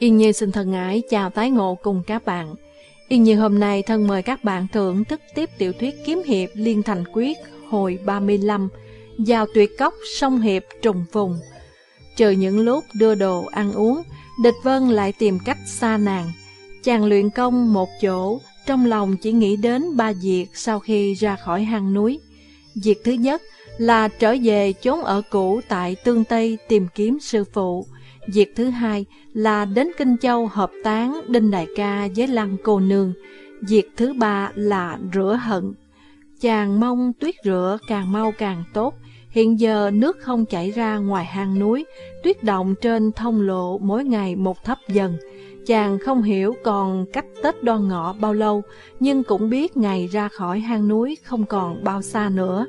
Yên Nhi xin thân ái chào tái ngộ cùng các bạn. Yên Nhi hôm nay thân mời các bạn thưởng thức tiếp tiểu thuyết kiếm hiệp Liên Thành Quyết hồi 35, Giao tuyệt cốc sông hiệp trùng phùng. Trừ những lúc đưa đồ ăn uống, địch vân lại tìm cách xa nàng. Chàng luyện công một chỗ, trong lòng chỉ nghĩ đến ba việc sau khi ra khỏi hang núi. Việc thứ nhất là trở về chốn ở cũ tại Tương Tây tìm kiếm sư phụ. Việc thứ hai là đến Kinh Châu hợp tán Đinh Đại ca với Lăng Cô Nương. Việc thứ ba là rửa hận. Chàng mong tuyết rửa càng mau càng tốt. Hiện giờ nước không chảy ra ngoài hang núi, tuyết động trên thông lộ mỗi ngày một thấp dần. Chàng không hiểu còn cách Tết đoan ngọ bao lâu, nhưng cũng biết ngày ra khỏi hang núi không còn bao xa nữa.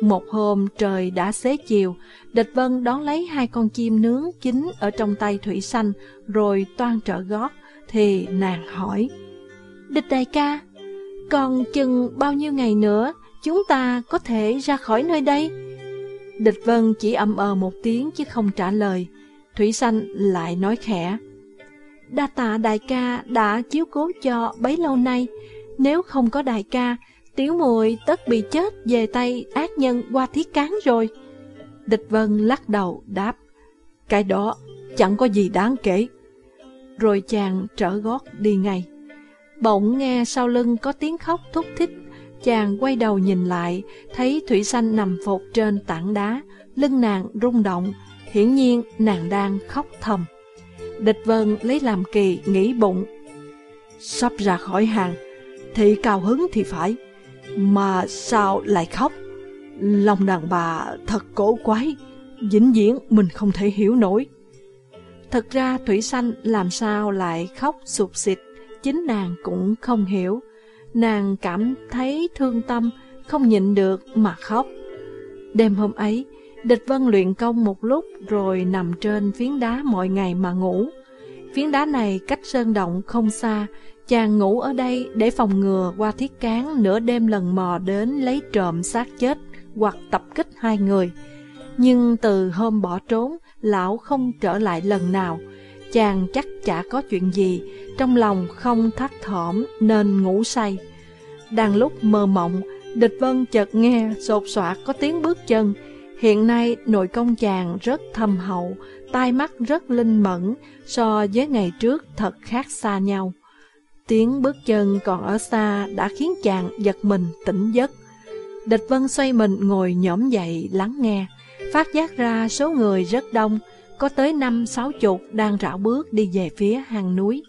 Một hôm trời đã xế chiều, Địch Vân đón lấy hai con chim nướng chín ở trong tay Thủy Xanh, rồi toan trợ gót, thì nàng hỏi. Địch đại ca, còn chừng bao nhiêu ngày nữa chúng ta có thể ra khỏi nơi đây? Địch Vân chỉ ậm ờ một tiếng chứ không trả lời. Thủy Xanh lại nói khẽ. Đa tạ đại ca đã chiếu cố cho bấy lâu nay. Nếu không có đại ca, tiểu muội tất bị chết về tay ác nhân qua thiết cán rồi. Địch Vân lắc đầu đáp, cái đó chẳng có gì đáng kể. Rồi chàng trở gót đi ngay. Bỗng nghe sau lưng có tiếng khóc thúc thích, chàng quay đầu nhìn lại, thấy Thủy Xanh nằm phục trên tảng đá, lưng nàng rung động, hiển nhiên nàng đang khóc thầm. Địch Vân lấy làm kỳ nghĩ bụng, sắp ra khỏi hàng, thì cao hứng thì phải, mà sao lại khóc? Lòng đàn bà thật cổ quái, vĩnh viễn mình không thể hiểu nổi. Thật ra Thủy Sanh làm sao lại khóc sụp xịt, chính nàng cũng không hiểu. Nàng cảm thấy thương tâm, không nhịn được mà khóc. Đêm hôm ấy, Địch Vân luyện công một lúc rồi nằm trên phiến đá mọi ngày mà ngủ. Phiến đá này cách sơn động không xa, chàng ngủ ở đây để phòng ngừa qua thiết cán nửa đêm lần mò đến lấy trộm xác chết hoặc tập kích hai người. Nhưng từ hôm bỏ trốn, lão không trở lại lần nào. Chàng chắc chả có chuyện gì, trong lòng không thắt thỏm nên ngủ say. Đang lúc mơ mộng, địch vân chợt nghe sột soạt có tiếng bước chân. Hiện nay nội công chàng rất thâm hậu, tai mắt rất linh mẫn, so với ngày trước thật khác xa nhau. Tiếng bước chân còn ở xa đã khiến chàng giật mình tỉnh giấc. Địch Vân xoay mình ngồi nhõm dậy lắng nghe, phát giác ra số người rất đông, có tới năm sáu chục đang rảo bước đi về phía hang núi.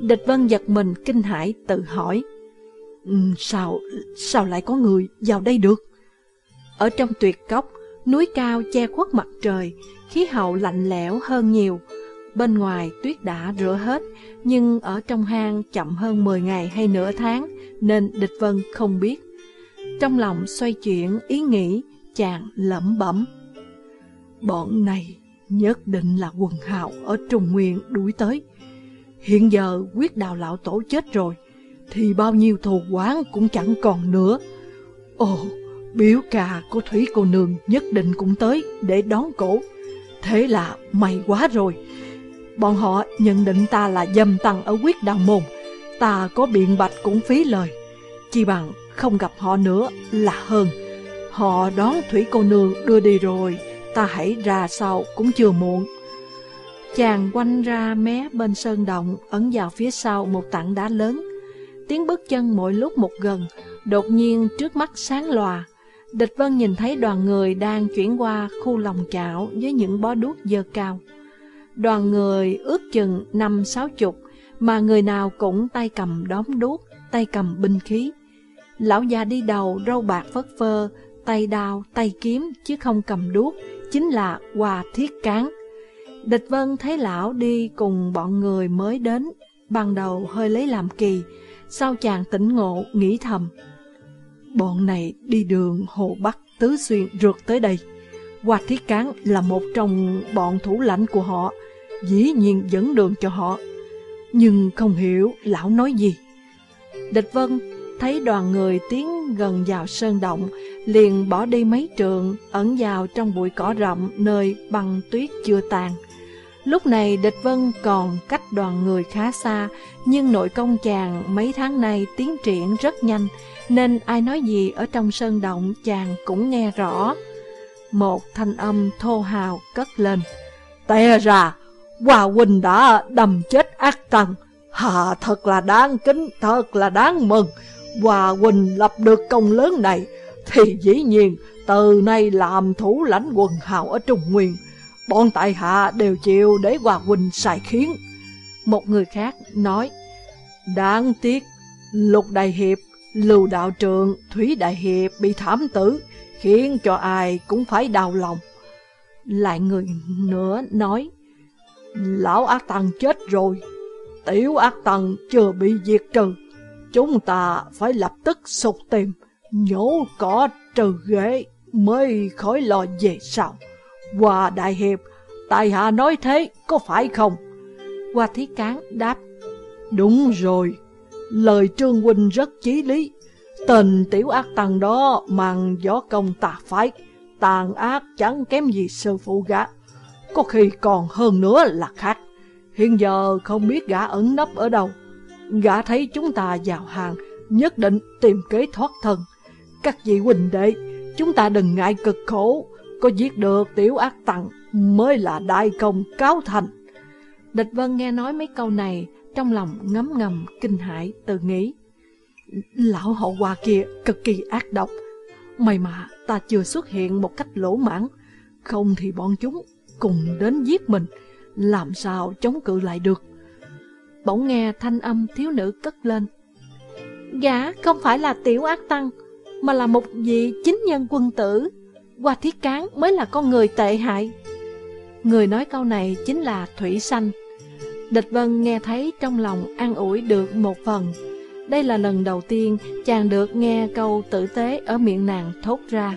Địch Vân giật mình kinh hãi tự hỏi, um, sao, sao lại có người vào đây được? Ở trong tuyệt cốc, núi cao che khuất mặt trời, khí hậu lạnh lẽo hơn nhiều. Bên ngoài tuyết đã rửa hết, nhưng ở trong hang chậm hơn 10 ngày hay nửa tháng, nên địch vân không biết. Trong lòng xoay chuyển ý nghĩ, chàng lẩm bẩm. Bọn này nhất định là quần hào ở Trung Nguyên đuổi tới. Hiện giờ quyết đào lão tổ chết rồi, thì bao nhiêu thù quán cũng chẳng còn nữa. Ồ, biểu ca của Thủy cô nương nhất định cũng tới để đón cổ. Thế là may quá rồi. Bọn họ nhận định ta là dâm tăng ở quyết đào môn. Ta có biện bạch cũng phí lời. Chỉ bằng không gặp họ nữa là hơn. Họ đón Thủy cô nương đưa đi rồi, ta hãy ra sau cũng chưa muộn. Chàng quanh ra mé bên sơn động, ẩn vào phía sau một tảng đá lớn. Tiếng bước chân mỗi lúc một gần, đột nhiên trước mắt sáng lòa. Địch Vân nhìn thấy đoàn người đang chuyển qua khu lòng chảo với những bó đuốc dơ cao. Đoàn người ước chừng năm sáu chục, mà người nào cũng tay cầm đóm đuốc, tay cầm binh khí. Lão già đi đầu râu bạc phất phơ, tay đao, tay kiếm chứ không cầm đuốc, chính là Hòa Thiết Cán. Địch Vân thấy lão đi cùng bọn người mới đến, ban đầu hơi lấy làm kỳ, sau chàng tỉnh ngộ nghĩ thầm. Bọn này đi đường Hồ Bắc Tứ Xuyên rượt tới đây. Hòa Thiết Cán là một trong bọn thủ lãnh của họ, dĩ nhiên dẫn đường cho họ. Nhưng không hiểu lão nói gì. Địch Vân thấy đoàn người tiến gần vào sơn động, liền bỏ đi mấy trường, ẩn vào trong bụi cỏ rậm nơi băng tuyết chưa tàn. Lúc này địch vân còn cách đoàn người khá xa, nhưng nội công chàng mấy tháng nay tiến triển rất nhanh, nên ai nói gì ở trong sơn động chàng cũng nghe rõ. Một thanh âm thô hào cất lên. Tè ra, Hòa Huynh đã đầm chết ác tăng. Hà thật là đáng kính, thật là đáng mừng. Hòa Huynh lập được công lớn này, thì dĩ nhiên từ nay làm thủ lãnh quần hào ở Trung Nguyên. Bọn tại hạ đều chịu để Hòa Huynh sai khiến. Một người khác nói, Đáng tiếc, Lục Đại Hiệp, Lưu Đạo Trượng, Thúy Đại Hiệp bị thảm tử, khiến cho ai cũng phải đau lòng. Lại người nữa nói, Lão Ác Tăng chết rồi, Tiểu Ác Tăng chưa bị diệt trừ, chúng ta phải lập tức sục tìm, nhổ cỏ trừ ghế mới khỏi lo về sau. Hòa Đại Hiệp, Tài Hạ nói thế có phải không? Hoa Thí Cán đáp, Đúng rồi, lời Trương Huynh rất chí lý. Tình tiểu ác tăng đó mang gió công tà phái, tàn ác chẳng kém gì sư phụ gã. Có khi còn hơn nữa là khác. Hiện giờ không biết gã ẩn nấp ở đâu. Gã thấy chúng ta vào hàng, nhất định tìm kế thoát thân. Các vị huynh đệ, chúng ta đừng ngại cực khổ, có giết được tiểu ác tăng mới là đại công cáo thành. Địch Vân nghe nói mấy câu này, trong lòng ngấm ngầm kinh hãi tự nghĩ. Lão hậu hoa kia cực kỳ ác độc, may mà ta chưa xuất hiện một cách lỗ mãn, không thì bọn chúng cùng đến giết mình, làm sao chống cự lại được. Bỗng nghe thanh âm thiếu nữ cất lên. Gã không phải là tiểu ác tăng, mà là một vị chính nhân quân tử. Qua thiết cán mới là con người tệ hại. Người nói câu này chính là Thủy Sanh. Địch Vân nghe thấy trong lòng an ủi được một phần. Đây là lần đầu tiên chàng được nghe câu tử tế ở miệng nàng thốt ra.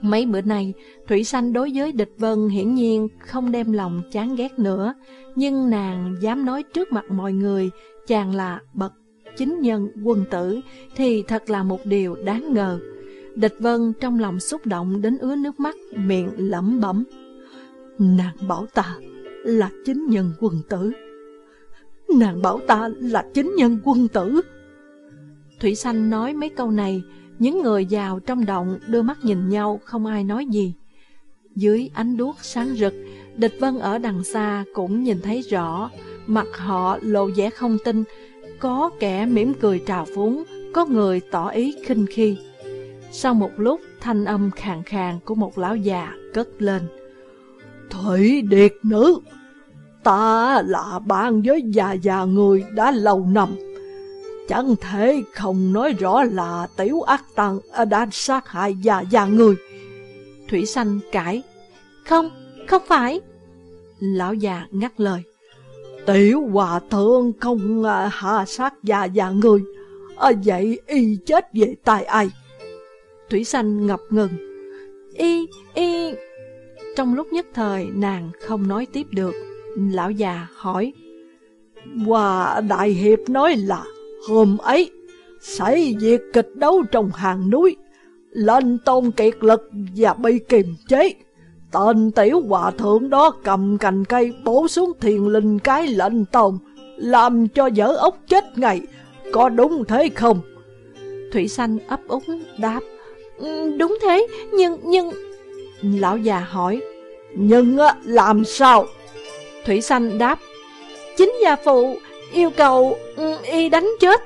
Mấy bữa nay, Thủy Sanh đối với địch vân hiển nhiên không đem lòng chán ghét nữa, nhưng nàng dám nói trước mặt mọi người chàng là bậc chính nhân quân tử thì thật là một điều đáng ngờ. Địch vân trong lòng xúc động đến ứa nước mắt, miệng lẩm bẩm. Nàng bảo ta là chính nhân quân tử. Nàng bảo ta là chính nhân quân tử. Thủy Sanh nói mấy câu này, những người giàu trong động đưa mắt nhìn nhau không ai nói gì. Dưới ánh đuốc sáng rực, địch vân ở đằng xa cũng nhìn thấy rõ, mặt họ lộ vẻ không tin, có kẻ mỉm cười trào phúng, có người tỏ ý khinh khi. Sau một lúc, thanh âm khàn khàn của một lão già cất lên. Thủy điệt nữ, ta là bạn với già già người đã lâu năm. Chẳng thể không nói rõ là tiểu ác tăng đã sát hại già già người. Thủy Sanh cãi, không, không phải. Lão già ngắt lời. Tiểu hòa thượng không à, hạ sát già già người, à, vậy y chết về tay ai? Thủy Sanh ngập ngừng. Y, y... Trong lúc nhất thời nàng không nói tiếp được, lão già hỏi. Hòa Đại Hiệp nói là hôm ấy xảy việc kịch đấu trong hàng núi, lên tôn kiệt lực và bị kiềm chế. Tên tiểu hòa thượng đó cầm cành cây bổ xuống thiền linh cái lệnh tồn, làm cho dở ốc chết ngày, có đúng thế không? Thủy Sanh ấp úng đáp, ừ, đúng thế, nhưng, nhưng... Lão già hỏi, nhưng làm sao? Thủy Sanh đáp, chính gia phụ yêu cầu ừ, y đánh chết.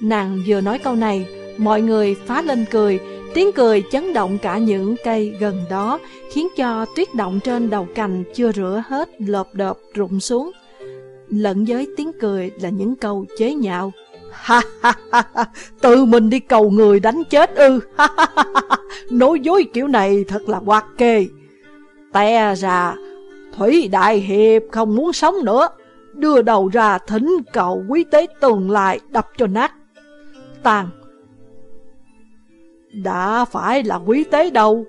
Nàng vừa nói câu này, mọi người phá lên cười, tiếng cười chấn động cả những cây gần đó, khiến cho tuyết động trên đầu cành chưa rửa hết lợp đợp rụng xuống. Lẫn với tiếng cười là những câu chế nhạo. Ha ha ha ha, tự mình đi cầu người đánh chết ư, ha ha ha ha, nói dối kiểu này thật là quạt kê. Té ra, Thủy Đại Hiệp không muốn sống nữa, đưa đầu ra thỉnh cầu quý tế tường lại đập cho nát. Tàn đã phải là quý tế đâu,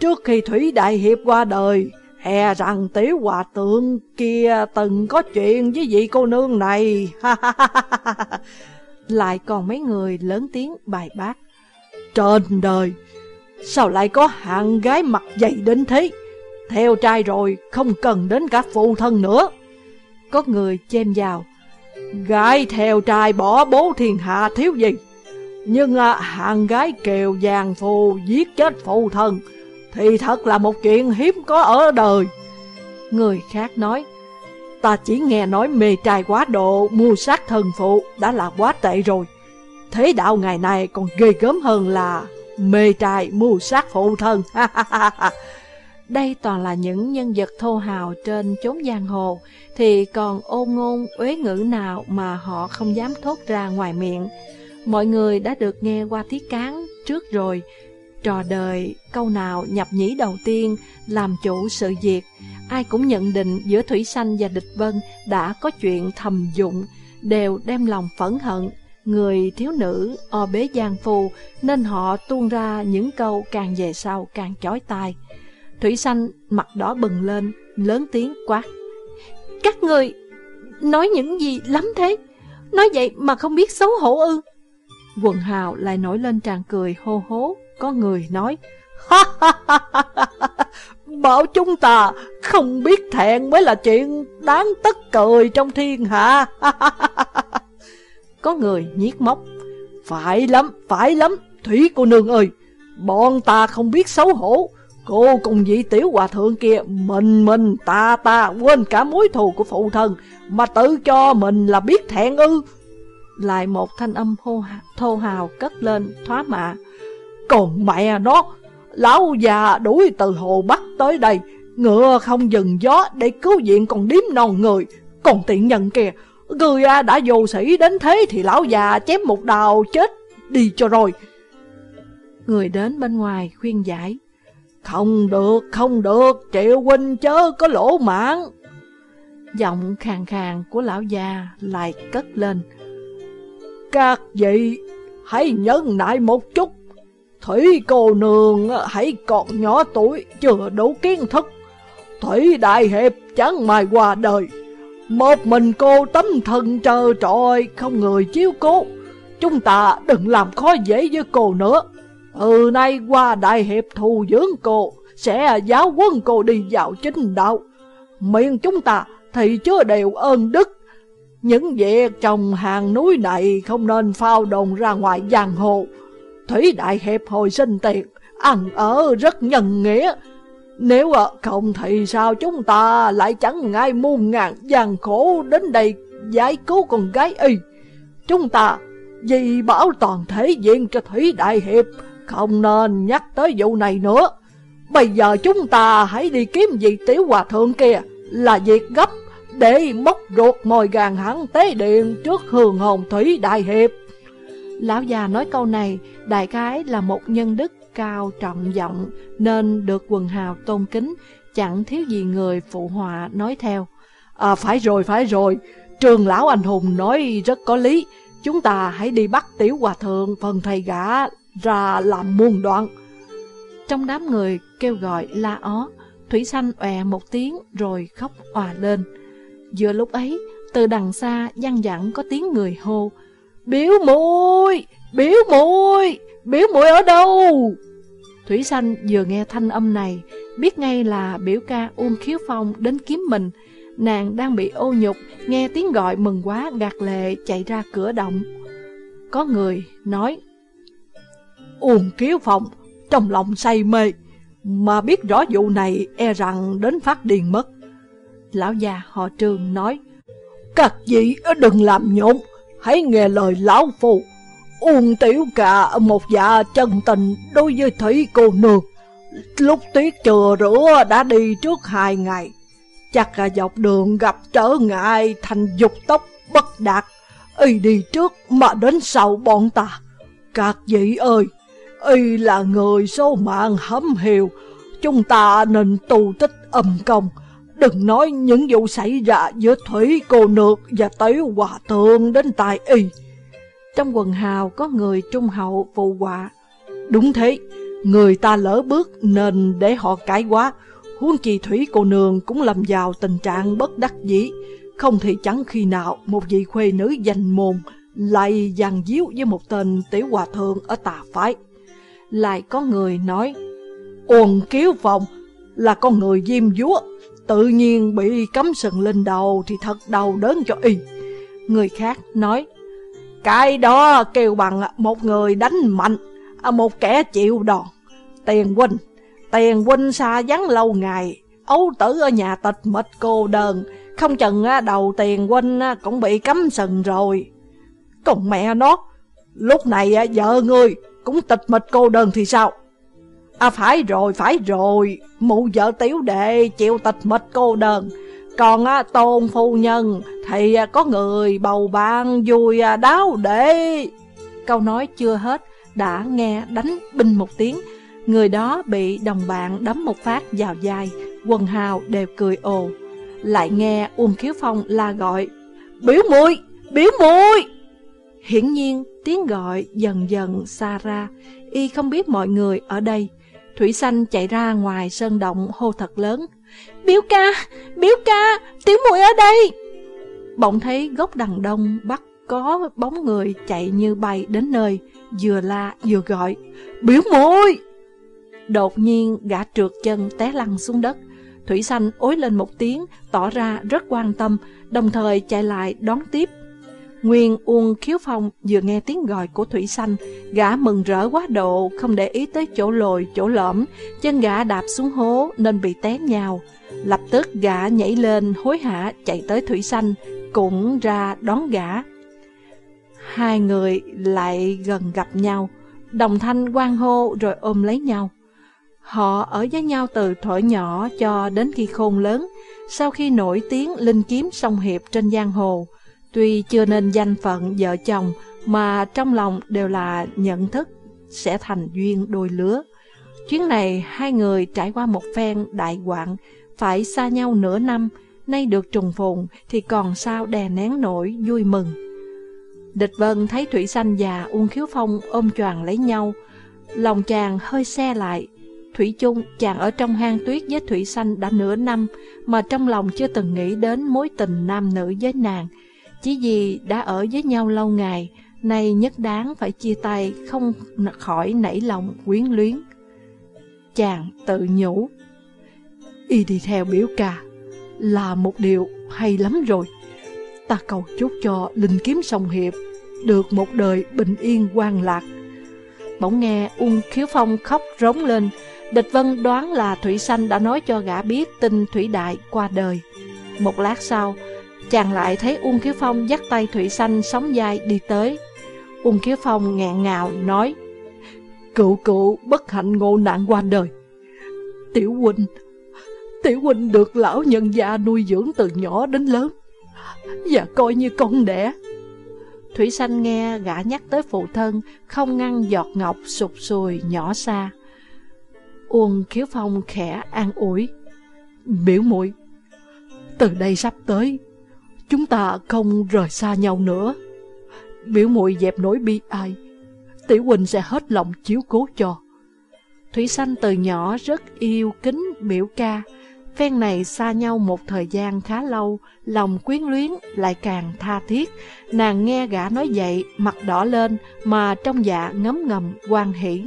trước khi Thủy Đại Hiệp qua đời, e rằng tiểu hòa tượng kia từng có chuyện với vị cô nương này. lại còn mấy người lớn tiếng bài bác. Trên đời, sao lại có hạng gái mặt dày đến thế? theo trai rồi, không cần đến cả phụ thân nữa. Có người chêm vào. Gái theo trai bỏ bố thiên hạ thiếu gì. Nhưng à, hàng gái kiều vàng phù giết chết phụ thân, thì thật là một chuyện hiếm có ở đời. Người khác nói, ta chỉ nghe nói mê trai quá độ, mua sát thần phụ đã là quá tệ rồi. Thế đạo ngày nay còn ghê gớm hơn là mê trai mưu sát phụ thân. Đây toàn là những nhân vật thô hào trên chốn giang hồ, thì còn ôn ngôn uế ngữ nào mà họ không dám thốt ra ngoài miệng. Mọi người đã được nghe qua thiết cán trước rồi, trò đời câu nào nhập nhĩ đầu tiên làm chủ sự việc. Ai cũng nhận định giữa Thủy Sanh và Địch Vân đã có chuyện thầm dụng, đều đem lòng phẫn hận. Người thiếu nữ o bế giang phù nên họ tuôn ra những câu càng về sau càng chói tai. Thủy Sanh mặt đỏ bừng lên, lớn tiếng quát. Các người nói những gì lắm thế? Nói vậy mà không biết xấu hổ ư? Quần hào lại nổi lên tràn cười hô hố, có người nói. Bảo chúng ta không biết thẹn mới là chuyện đáng tất cười trong thiên hạ. có người nhiếc móc. Phải lắm, phải lắm, Thủy cô nương ơi, bọn ta không biết xấu hổ, Cô cùng vị tiểu hòa thượng kia Mình mình ta ta quên cả mối thù của phụ thân Mà tự cho mình là biết thẹn ư lại một thanh âm hô thô hào cất lên thoá mạ Còn mẹ nó Lão già đuổi từ hồ Bắc tới đây Ngựa không dừng gió để cứu viện còn điếm non người Còn tiện nhân kìa Người à đã vô sĩ đến thế thì lão già chém một đào chết đi cho rồi Người đến bên ngoài khuyên giải không được, không được, triệu huynh chớ có lỗ mãn. Giọng khàn khàn của lão già lại cất lên. Các vị, hãy nhẫn nại một chút. Thủy cô nương ờ, hãy còn nhỏ tuổi, chưa đủ kiến thức. Thủy đại hiệp chẳng mai qua đời. Một mình cô tấm thân trơ trọi, không người chiếu cố. Chúng ta đừng làm khó dễ với cô nữa. Từ nay qua đại hiệp thù dưỡng cô, sẽ giáo quân cô đi vào chính đạo. Miệng chúng ta thì chưa đều ơn đức. Những việc trong hàng núi này không nên phao đồn ra ngoài giang hồ. Thủy đại hiệp hồi sinh tiền, ăn ở rất nhân nghĩa. Nếu không thì sao chúng ta lại chẳng ngại muôn ngàn gian khổ đến đây giải cứu con gái y. Chúng ta vì bảo toàn thế diện cho Thủy Đại Hiệp không nên nhắc tới vụ này nữa Bây giờ chúng ta hãy đi kiếm vị tiểu hòa thượng kia Là việc gấp để móc ruột mồi gàn hắn tế điện trước hường hồn thủy đại hiệp Lão già nói câu này Đại cái là một nhân đức cao trọng vọng Nên được quần hào tôn kính Chẳng thiếu gì người phụ họa nói theo À phải rồi phải rồi Trường lão anh hùng nói rất có lý Chúng ta hãy đi bắt tiểu hòa thượng phần thầy gã ra làm muôn đoạn. Trong đám người kêu gọi la ó, Thủy Sanh ọe một tiếng rồi khóc òa lên. Vừa lúc ấy, từ đằng xa văng dặn có tiếng người hô, Biểu muội biểu muội biểu muội ở đâu? Thủy Sanh vừa nghe thanh âm này, biết ngay là biểu ca Uông Khiếu Phong đến kiếm mình. Nàng đang bị ô nhục, nghe tiếng gọi mừng quá gạt lệ chạy ra cửa động. Có người nói, Uông khiếu Phong trong lòng say mê, mà biết rõ vụ này e rằng đến phát điên mất. Lão già họ trường nói, Các vị đừng làm nhộn, hãy nghe lời lão phụ. Uông tiểu cả một dạ chân tình đối với thủy cô nương. Lúc tuyết chừa rửa đã đi trước hai ngày. Chắc là dọc đường gặp trở ngại thành dục tốc bất đạt. Y đi trước mà đến sau bọn ta. Các vị ơi, y là người số mạng hấm hiều, chúng ta nên tu tích âm công. Đừng nói những vụ xảy ra giữa Thủy Cô Nược và Tế Hòa Thượng đến tài y. Trong quần hào có người trung hậu phụ họa. Đúng thế, người ta lỡ bước nên để họ cãi quá. Huống chi Thủy Cô Nương cũng lầm vào tình trạng bất đắc dĩ. Không thì chẳng khi nào một vị khuê nữ danh môn lại dàn díu với một tên tiểu hòa thượng ở tà phái lại có người nói Uồn kiếu phòng là con người diêm dúa, tự nhiên bị cấm sừng lên đầu thì thật đau đớn cho y. Người khác nói, cái đó kêu bằng một người đánh mạnh, một kẻ chịu đòn. Tiền huynh, tiền huynh xa vắng lâu ngày, ấu tử ở nhà tịch mịch cô đơn, không chừng đầu tiền huynh cũng bị cấm sừng rồi. Còn mẹ nó, lúc này vợ ngươi cũng tịch mịch cô đơn thì sao? À phải rồi, phải rồi, mụ vợ tiểu đệ chịu tịch mịch cô đơn. Còn á, tôn phu nhân thì à, có người bầu bạn vui à, đáo để... Câu nói chưa hết, đã nghe đánh binh một tiếng. Người đó bị đồng bạn đấm một phát vào vai, quần hào đều cười ồ. Lại nghe Uông Khiếu Phong la gọi, Biểu muội biểu muội Hiển nhiên, tiếng gọi dần dần xa ra, y không biết mọi người ở đây. Thủy Xanh chạy ra ngoài sơn động hô thật lớn. Biểu ca, biểu ca, tiểu muội ở đây. Bỗng thấy gốc đằng đông bắt có bóng người chạy như bay đến nơi, vừa la vừa gọi. Biểu muội Đột nhiên gã trượt chân té lăn xuống đất. Thủy Xanh ối lên một tiếng, tỏ ra rất quan tâm, đồng thời chạy lại đón tiếp. Nguyên Uông Khiếu Phong vừa nghe tiếng gọi của Thủy Xanh, gã mừng rỡ quá độ, không để ý tới chỗ lồi, chỗ lõm, chân gã đạp xuống hố nên bị té nhào. Lập tức gã nhảy lên hối hả chạy tới Thủy Xanh, cũng ra đón gã. Hai người lại gần gặp nhau, đồng thanh quan hô rồi ôm lấy nhau. Họ ở với nhau từ thuở nhỏ cho đến khi khôn lớn, sau khi nổi tiếng linh kiếm song hiệp trên giang hồ, Tuy chưa nên danh phận vợ chồng mà trong lòng đều là nhận thức sẽ thành duyên đôi lứa. Chuyến này hai người trải qua một phen đại quạng phải xa nhau nửa năm, nay được trùng phùng thì còn sao đè nén nổi vui mừng. Địch Vân thấy Thủy Sanh và Uông Khiếu Phong ôm choàng lấy nhau, lòng chàng hơi xe lại. Thủy chung chàng ở trong hang tuyết với Thủy Sanh đã nửa năm mà trong lòng chưa từng nghĩ đến mối tình nam nữ với nàng, chỉ vì đã ở với nhau lâu ngày, nay nhất đáng phải chia tay, không khỏi nảy lòng quyến luyến. Chàng tự nhủ, y đi theo biểu ca là một điều hay lắm rồi. Ta cầu chúc cho Linh Kiếm sông Hiệp được một đời bình yên quan lạc. Bỗng nghe Ung Khiếu Phong khóc rống lên, Địch Vân đoán là Thủy Sanh đã nói cho gã biết tin Thủy Đại qua đời. Một lát sau, Chàng lại thấy Uông Kiếu Phong dắt tay Thủy Xanh sóng dài đi tới. Uông Kiếu Phong ngẹn ngào nói, Cựu cựu bất hạnh ngộ nạn qua đời. Tiểu huynh, tiểu huynh được lão nhân gia nuôi dưỡng từ nhỏ đến lớn, và coi như con đẻ. Thủy Xanh nghe gã nhắc tới phụ thân, không ngăn giọt ngọc sụp sùi nhỏ xa. Uông Kiếu Phong khẽ an ủi, biểu muội từ đây sắp tới Chúng ta không rời xa nhau nữa. Biểu muội dẹp nỗi bi ai, Tiểu Quỳnh sẽ hết lòng chiếu cố cho. Thủy Sanh từ nhỏ rất yêu kính biểu ca. Phen này xa nhau một thời gian khá lâu, lòng quyến luyến lại càng tha thiết. Nàng nghe gã nói vậy, mặt đỏ lên, mà trong dạ ngấm ngầm quan hỷ.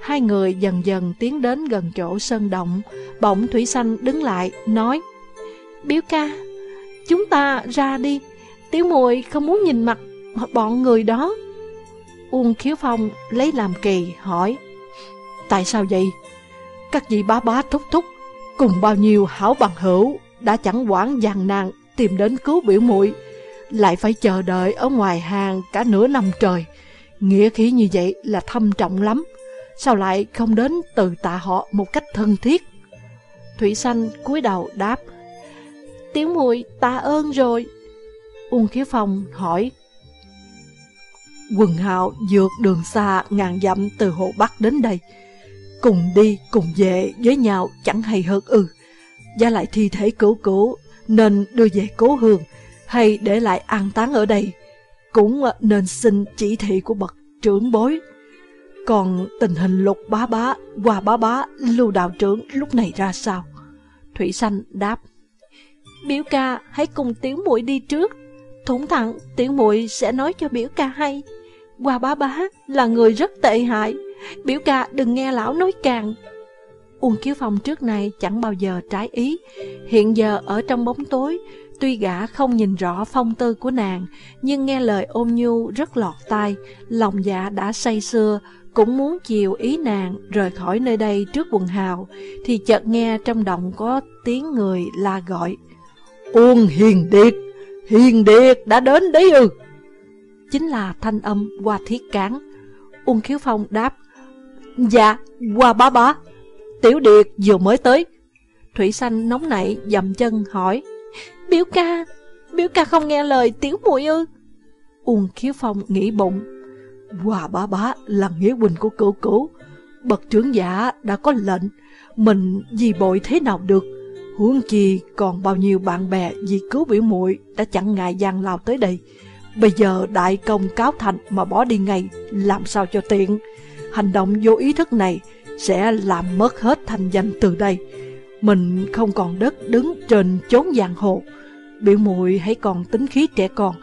Hai người dần dần tiến đến gần chỗ sơn động, bỗng Thủy Sanh đứng lại, nói Biểu ca, Chúng ta ra đi. Tiểu muội không muốn nhìn mặt bọn người đó. Uông Khiếu Phong lấy làm kỳ, hỏi, Tại sao vậy? Các vị bá bá thúc thúc, Cùng bao nhiêu hảo bằng hữu Đã chẳng quản dàn nàng Tìm đến cứu biểu muội, Lại phải chờ đợi ở ngoài hàng Cả nửa năm trời. Nghĩa khí như vậy là thâm trọng lắm, Sao lại không đến từ tạ họ Một cách thân thiết? Thủy Sanh cúi đầu đáp Tiểu muội tạ ơn rồi. Uông Khiếu Phong hỏi. Quần hạo vượt đường xa ngàn dặm từ Hồ Bắc đến đây. Cùng đi cùng về với nhau chẳng hay hơn ư. Và lại thi thể cứu cứu nên đưa về cố hương hay để lại an táng ở đây. Cũng ờ, nên xin chỉ thị của bậc trưởng bối. Còn tình hình lục bá bá, hòa bá bá, lưu đạo trưởng lúc này ra sao? Thủy Sanh đáp. Biểu ca hãy cùng tiểu muội đi trước. Thủng thẳng, tiểu muội sẽ nói cho biểu ca hay. Qua bá bá là người rất tệ hại. Biểu ca đừng nghe lão nói càng. Uông Kiếu Phong trước nay chẳng bao giờ trái ý, hiện giờ ở trong bóng tối, tuy gã không nhìn rõ phong tư của nàng, nhưng nghe lời ôn nhu rất lọt tai, lòng dạ đã say xưa, cũng muốn chiều ý nàng rời khỏi nơi đây trước quần hào, thì chợt nghe trong động có tiếng người la gọi. Uông Hiền Điệt, Hiền Điệt đã đến đấy ư. Chính là thanh âm qua thiết cán. Uông Khiếu Phong đáp, Dạ, qua bá bá. Tiểu Điệt vừa mới tới. Thủy Sanh nóng nảy dầm chân hỏi, Biểu ca, biểu ca không nghe lời tiểu muội ư? Uông Khiếu Phong nghĩ bụng, Hòa bá bá là nghĩa huynh của cửu cửu, bậc trưởng giả đã có lệnh, mình gì bội thế nào được. Huống chi còn bao nhiêu bạn bè vì cứu biểu muội đã chẳng ngại gian lao tới đây. Bây giờ đại công cáo thành mà bỏ đi ngay, làm sao cho tiện. Hành động vô ý thức này sẽ làm mất hết thành danh từ đây. Mình không còn đất đứng trên chốn giang hồ. Biểu muội hãy còn tính khí trẻ con,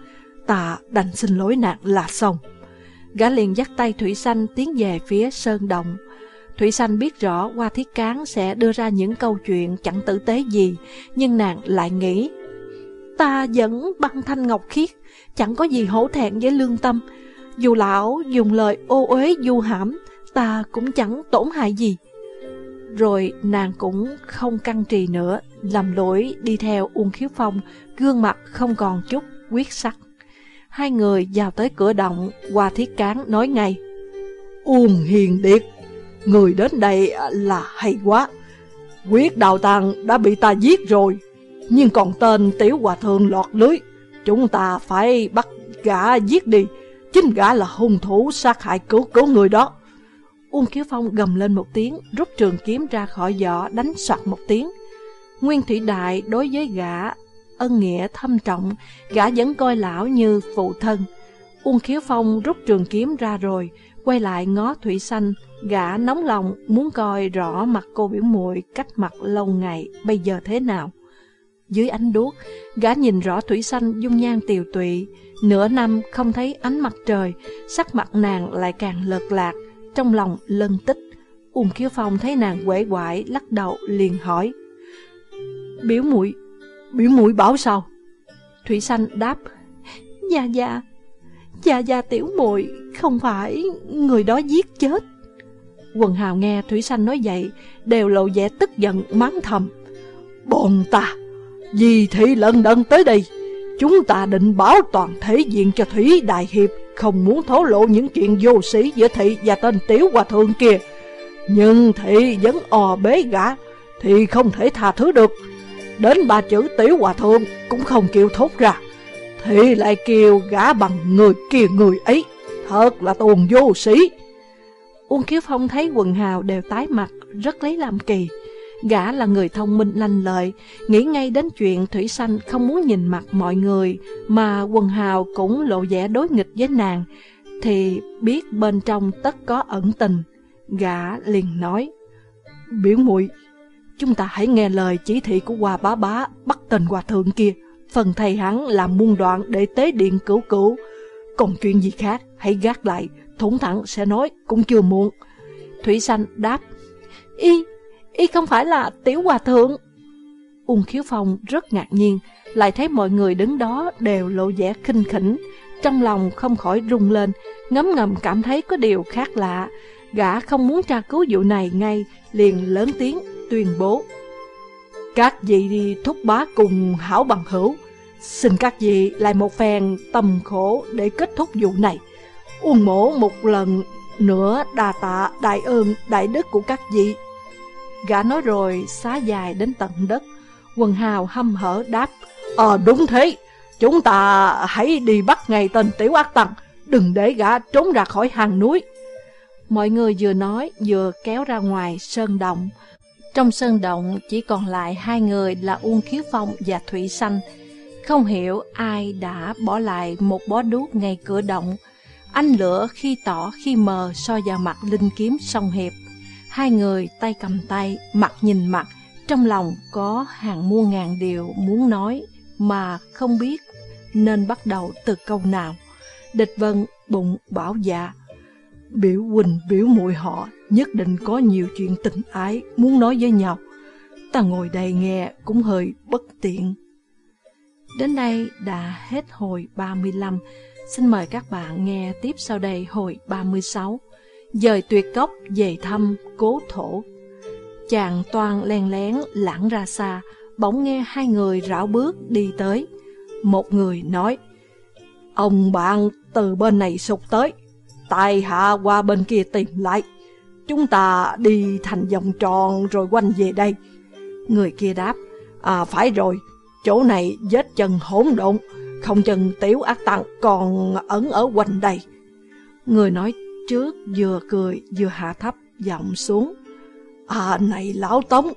ta đành xin lỗi nạn là xong. Gã liền dắt tay Thủy xanh tiến về phía sơn động. Thủy Sanh biết rõ qua thiết cán sẽ đưa ra những câu chuyện chẳng tử tế gì, nhưng nàng lại nghĩ, ta vẫn băng thanh ngọc khiết, chẳng có gì hổ thẹn với lương tâm. Dù lão dùng lời ô uế du hãm, ta cũng chẳng tổn hại gì. Rồi nàng cũng không căng trì nữa, lầm lỗi đi theo Uông Khiếu Phong, gương mặt không còn chút quyết sắc. Hai người vào tới cửa động, qua thiết cán nói ngay. Uông Hiền Điệt, người đến đây là hay quá. Quyết đào tàng đã bị ta giết rồi, nhưng còn tên Tiểu Hòa Thượng lọt lưới. Chúng ta phải bắt gã giết đi, chính gã là hung thủ sát hại cứu cứu người đó. Uông Kiếu Phong gầm lên một tiếng, rút trường kiếm ra khỏi vỏ đánh soạt một tiếng. Nguyên Thủy Đại đối với gã ân nghĩa thâm trọng, gã vẫn coi lão như phụ thân. Uông Kiếu Phong rút trường kiếm ra rồi, quay lại ngó Thủy Sanh, gã nóng lòng muốn coi rõ mặt cô biểu muội cách mặt lâu ngày bây giờ thế nào. Dưới ánh đuốc, gã nhìn rõ Thủy Sanh dung nhan tiều tụy, nửa năm không thấy ánh mặt trời, sắc mặt nàng lại càng lợt lạc, trong lòng lân tích. Uông Kiều Phong thấy nàng quể quại, lắc đầu liền hỏi. Biểu muội Biểu mũi bảo sao? Thủy Sanh đáp, Dạ dạ, gia gia tiểu muội không phải người đó giết chết. Quần hào nghe Thủy Sanh nói vậy, đều lộ vẻ tức giận mắng thầm. Bọn ta, vì thị lần đần tới đây, chúng ta định bảo toàn thể diện cho Thủy Đại Hiệp, không muốn thổ lộ những chuyện vô sĩ giữa thị và tên tiểu hòa thượng kia. Nhưng thị vẫn ò bế gã, thì không thể tha thứ được. Đến ba chữ tiểu hòa thượng cũng không kêu thốt ra thì lại kêu gã bằng người kia người ấy. Thật là tuồn vô sĩ. Uông Kiếu Phong thấy quần hào đều tái mặt Rất lấy làm kỳ. Gã là người thông minh lanh lợi Nghĩ ngay đến chuyện Thủy Sanh không muốn nhìn mặt mọi người Mà quần hào cũng lộ vẻ đối nghịch với nàng. Thì biết bên trong tất có ẩn tình. Gã liền nói Biểu muội Chúng ta hãy nghe lời chỉ thị của Hoa Bá Bá bắt tên Hòa Thượng kia, phần thầy hắn làm muôn đoạn để tế điện cứu cứu. Còn chuyện gì khác, hãy gác lại, thủng thẳng sẽ nói, cũng chưa muộn. Thủy Sanh đáp, Y, Y không phải là Tiểu Hòa Thượng. Ung Khiếu Phong rất ngạc nhiên, lại thấy mọi người đứng đó đều lộ vẻ khinh khỉnh, trong lòng không khỏi rung lên, ngấm ngầm cảm thấy có điều khác lạ. Gã không muốn tra cứu vụ này ngay, liền lớn tiếng tuyên bố các vị đi thúc bá cùng hảo bằng hữu. Xin các vị lại một phen tầm khổ để kết thúc vụ này. Uông mổ một lần nữa đà tạ đại ơn đại đức của các vị. Gã nói rồi xá dài đến tận đất. Quần hào hâm hở đáp Ờ đúng thế. Chúng ta hãy đi bắt ngay tên tiểu ác tăng Đừng để gã trốn ra khỏi hàng núi. Mọi người vừa nói vừa kéo ra ngoài sơn động trong sơn động chỉ còn lại hai người là Uông Khiếu Phong và Thủy Xanh. Không hiểu ai đã bỏ lại một bó đuốc ngay cửa động. Ánh lửa khi tỏ khi mờ so vào mặt linh kiếm song hiệp. Hai người tay cầm tay, mặt nhìn mặt, trong lòng có hàng muôn ngàn điều muốn nói mà không biết nên bắt đầu từ câu nào. Địch Vân bụng bảo dạ, biểu huynh biểu muội họ nhất định có nhiều chuyện tình ái muốn nói với nhau. Ta ngồi đây nghe cũng hơi bất tiện. Đến đây đã hết hồi 35. Xin mời các bạn nghe tiếp sau đây hồi 36. Dời tuyệt cốc về thăm cố thổ. Chàng toan len lén lãng ra xa, bỗng nghe hai người rảo bước đi tới. Một người nói, Ông bạn từ bên này sụt tới, tài hạ qua bên kia tìm lại. Chúng ta đi thành vòng tròn rồi quanh về đây. Người kia đáp, à phải rồi, chỗ này vết chân hỗn độn, không chân tiểu ác tăng còn ẩn ở quanh đây. Người nói trước vừa cười vừa hạ thấp giọng xuống. À này lão tống,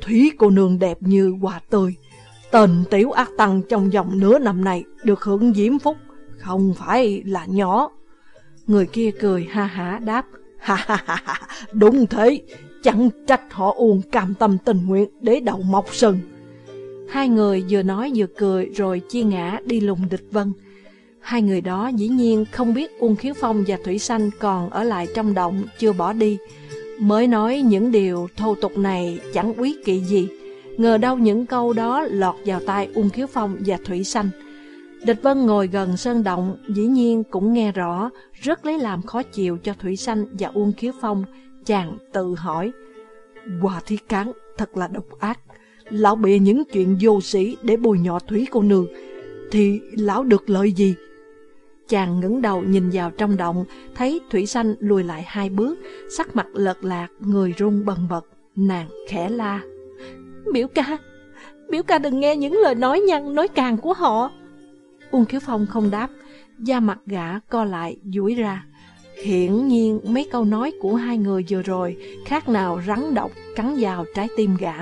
thủy cô nương đẹp như hoa tươi. Tên tiểu ác tăng trong vòng nửa năm này được hưởng diễm phúc, không phải là nhỏ. Người kia cười ha hả đáp, ha ha ha ha, đúng thế, chẳng trách họ uồn cam tâm tình nguyện để đầu mọc sừng. Hai người vừa nói vừa cười rồi chia ngã đi lùng địch vân. Hai người đó dĩ nhiên không biết Uông Khiếu Phong và Thủy Sanh còn ở lại trong động chưa bỏ đi. Mới nói những điều thô tục này chẳng quý kỵ gì. Ngờ đâu những câu đó lọt vào tai Uông Khiếu Phong và Thủy Sanh. Địch Vân ngồi gần sơn động, dĩ nhiên cũng nghe rõ, rất lấy làm khó chịu cho Thủy Sanh và Uông Khiếu Phong. Chàng tự hỏi, Hòa Thi Cán thật là độc ác. Lão bịa những chuyện vô sĩ để bồi nhọ Thủy cô nương, thì lão được lợi gì? Chàng ngẩng đầu nhìn vào trong động, thấy Thủy Sanh lùi lại hai bước, sắc mặt lật lạc, người run bần bật, nàng khẽ la. Biểu ca, biểu ca đừng nghe những lời nói nhăn nói càng của họ. Uông Khiếu Phong không đáp, da mặt gã co lại, duỗi ra. Hiển nhiên mấy câu nói của hai người vừa rồi khác nào rắn độc cắn vào trái tim gã.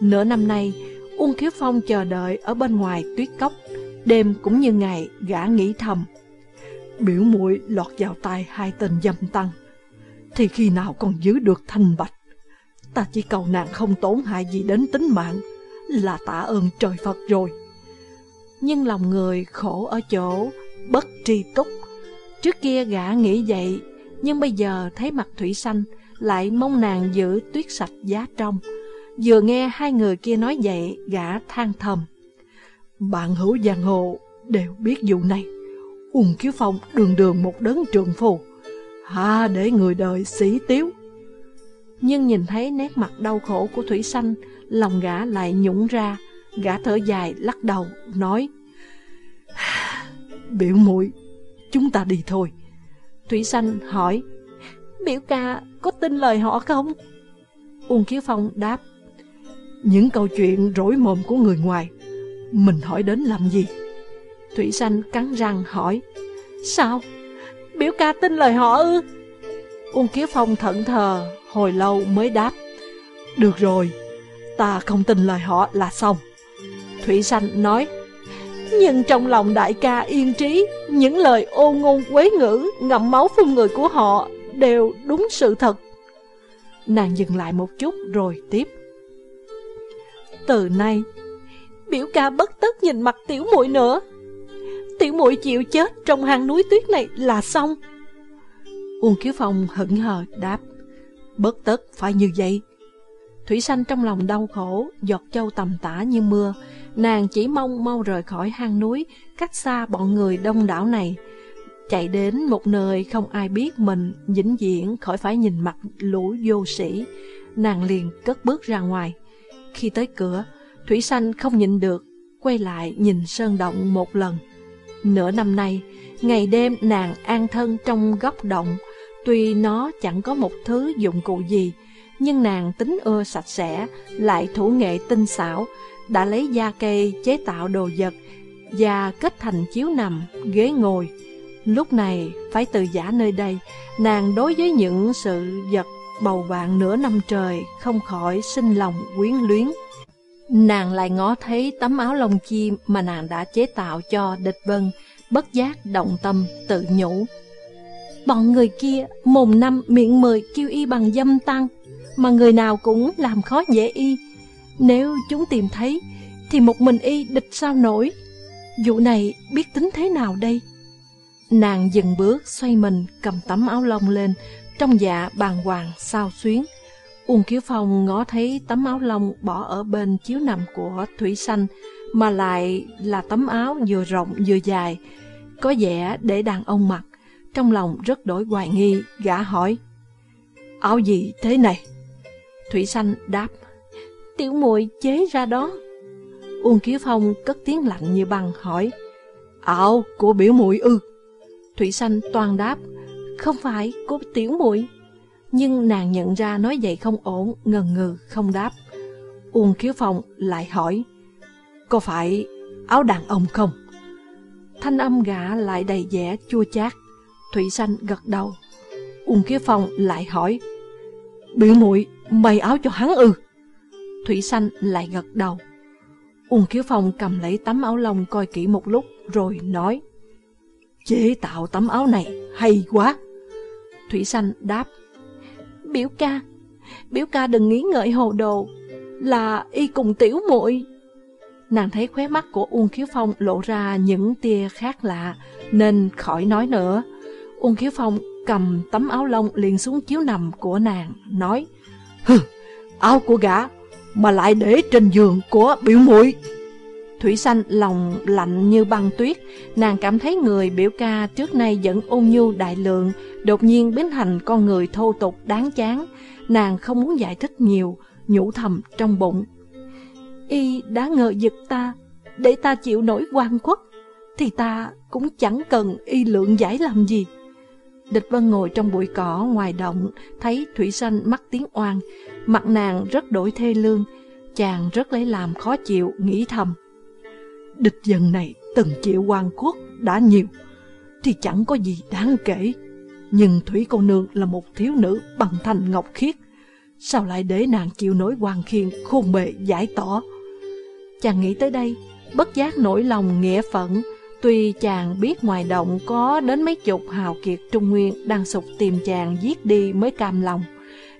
Nửa năm nay, Uông Khiếu Phong chờ đợi ở bên ngoài tuyết cốc. Đêm cũng như ngày, gã nghĩ thầm. Biểu muội lọt vào tay hai tên dâm tăng. Thì khi nào còn giữ được thanh bạch? Ta chỉ cầu nàng không tốn hại gì đến tính mạng, là tạ ơn trời Phật rồi. Nhưng lòng người khổ ở chỗ bất tri túc. Trước kia gã nghĩ vậy, nhưng bây giờ thấy mặt thủy xanh, lại mong nàng giữ tuyết sạch giá trong. Vừa nghe hai người kia nói vậy, gã than thầm. Bạn hữu giang hồ đều biết vụ này. Uông Kiếu Phong đường đường một đấng trường phù. Ha để người đời sĩ tiếu. Nhưng nhìn thấy nét mặt đau khổ của Thủy xanh lòng gã lại nhũng ra. Gã thở dài lắc đầu, nói Biểu muội chúng ta đi thôi. Thủy Sanh hỏi, Biểu ca có tin lời họ không? Uông Kiếu Phong đáp, những câu chuyện rối mồm của người ngoài, mình hỏi đến làm gì? Thủy Sanh cắn răng hỏi, sao? Biểu ca tin lời họ ư? Uông Kiếu Phong thận thờ, hồi lâu mới đáp, được rồi, ta không tin lời họ là xong. Thủy Sanh nói, nhưng trong lòng đại ca yên trí, những lời ô ngôn quế ngữ, ngậm máu phun người của họ đều đúng sự thật. Nàng dừng lại một chút rồi tiếp. Từ nay, biểu ca bất tất nhìn mặt tiểu muội nữa. Tiểu muội chịu chết trong hang núi tuyết này là xong. Uông Kiếu Phong hững hờ đáp, bất tất phải như vậy. Thủy Sanh trong lòng đau khổ, giọt châu tầm tả như mưa, nàng chỉ mong mau rời khỏi hang núi, cách xa bọn người đông đảo này. Chạy đến một nơi không ai biết mình, vĩnh viễn khỏi phải nhìn mặt lũ vô sĩ. Nàng liền cất bước ra ngoài. Khi tới cửa, Thủy Sanh không nhịn được, quay lại nhìn sơn động một lần. Nửa năm nay, ngày đêm nàng an thân trong góc động, tuy nó chẳng có một thứ dụng cụ gì, nhưng nàng tính ưa sạch sẽ, lại thủ nghệ tinh xảo, đã lấy da cây chế tạo đồ vật và kết thành chiếu nằm, ghế ngồi. Lúc này, phải từ giả nơi đây, nàng đối với những sự vật bầu bạn nửa năm trời không khỏi sinh lòng quyến luyến. Nàng lại ngó thấy tấm áo lông chim mà nàng đã chế tạo cho địch vân, bất giác động tâm tự nhủ. Bọn người kia mồm năm miệng mười kêu y bằng dâm tăng, mà người nào cũng làm khó dễ y. Nếu chúng tìm thấy, thì một mình y địch sao nổi. Vụ này biết tính thế nào đây? Nàng dừng bước, xoay mình, cầm tấm áo lông lên, Trong dạ bàng hoàng sao xuyến, Uông Kiếu Phong ngó thấy tấm áo lông bỏ ở bên chiếu nằm của Thủy Sanh, mà lại là tấm áo vừa rộng vừa dài, có vẻ để đàn ông mặc. Trong lòng rất đổi hoài nghi, gã hỏi, Áo gì thế này? Thủy Sanh đáp, Tiểu muội chế ra đó. Uông Kiếu Phong cất tiếng lạnh như băng hỏi, ảo của biểu muội ư? Thủy Sanh toàn đáp, không phải của tiểu muội Nhưng nàng nhận ra nói vậy không ổn, ngần ngừ không đáp. Uông Kiếu Phong lại hỏi, có phải áo đàn ông không? Thanh âm gã lại đầy vẻ chua chát. Thủy Sanh gật đầu. Uông Kiếu Phong lại hỏi, biểu muội may áo cho hắn ư? Thủy Sanh lại gật đầu. Uông Kiếu Phong cầm lấy tấm áo lông coi kỹ một lúc rồi nói, chế tạo tấm áo này hay quá. Thủy Sanh đáp, biểu ca, biểu ca đừng nghĩ ngợi hồ đồ, là y cùng tiểu muội Nàng thấy khóe mắt của Uông Khiếu Phong lộ ra những tia khác lạ, nên khỏi nói nữa. Uông Khiếu Phong cầm tấm áo lông liền xuống chiếu nằm của nàng, nói Hừ, áo của gã, mà lại để trên giường của biểu muội Thủy Sanh lòng lạnh như băng tuyết, nàng cảm thấy người biểu ca trước nay vẫn ôn nhu đại lượng, đột nhiên biến thành con người thô tục đáng chán. Nàng không muốn giải thích nhiều, nhủ thầm trong bụng y đã ngờ giật ta, để ta chịu nổi quan khuất, thì ta cũng chẳng cần y lượng giải làm gì. Địch Vân ngồi trong bụi cỏ ngoài động, thấy Thủy Sanh mắc tiếng oan, mặt nàng rất đổi thê lương, chàng rất lấy làm khó chịu, nghĩ thầm. Địch dân này từng chịu quan quốc đã nhiều, thì chẳng có gì đáng kể. Nhưng Thủy cô nương là một thiếu nữ bằng thành ngọc khiết, sao lại để nàng chịu nổi quan khiên khôn bề giải tỏ. Chàng nghĩ tới đây, bất giác nổi lòng nghĩa phận. Tuy chàng biết ngoài động có đến mấy chục hào kiệt Trung Nguyên đang sục tìm chàng giết đi mới cam lòng.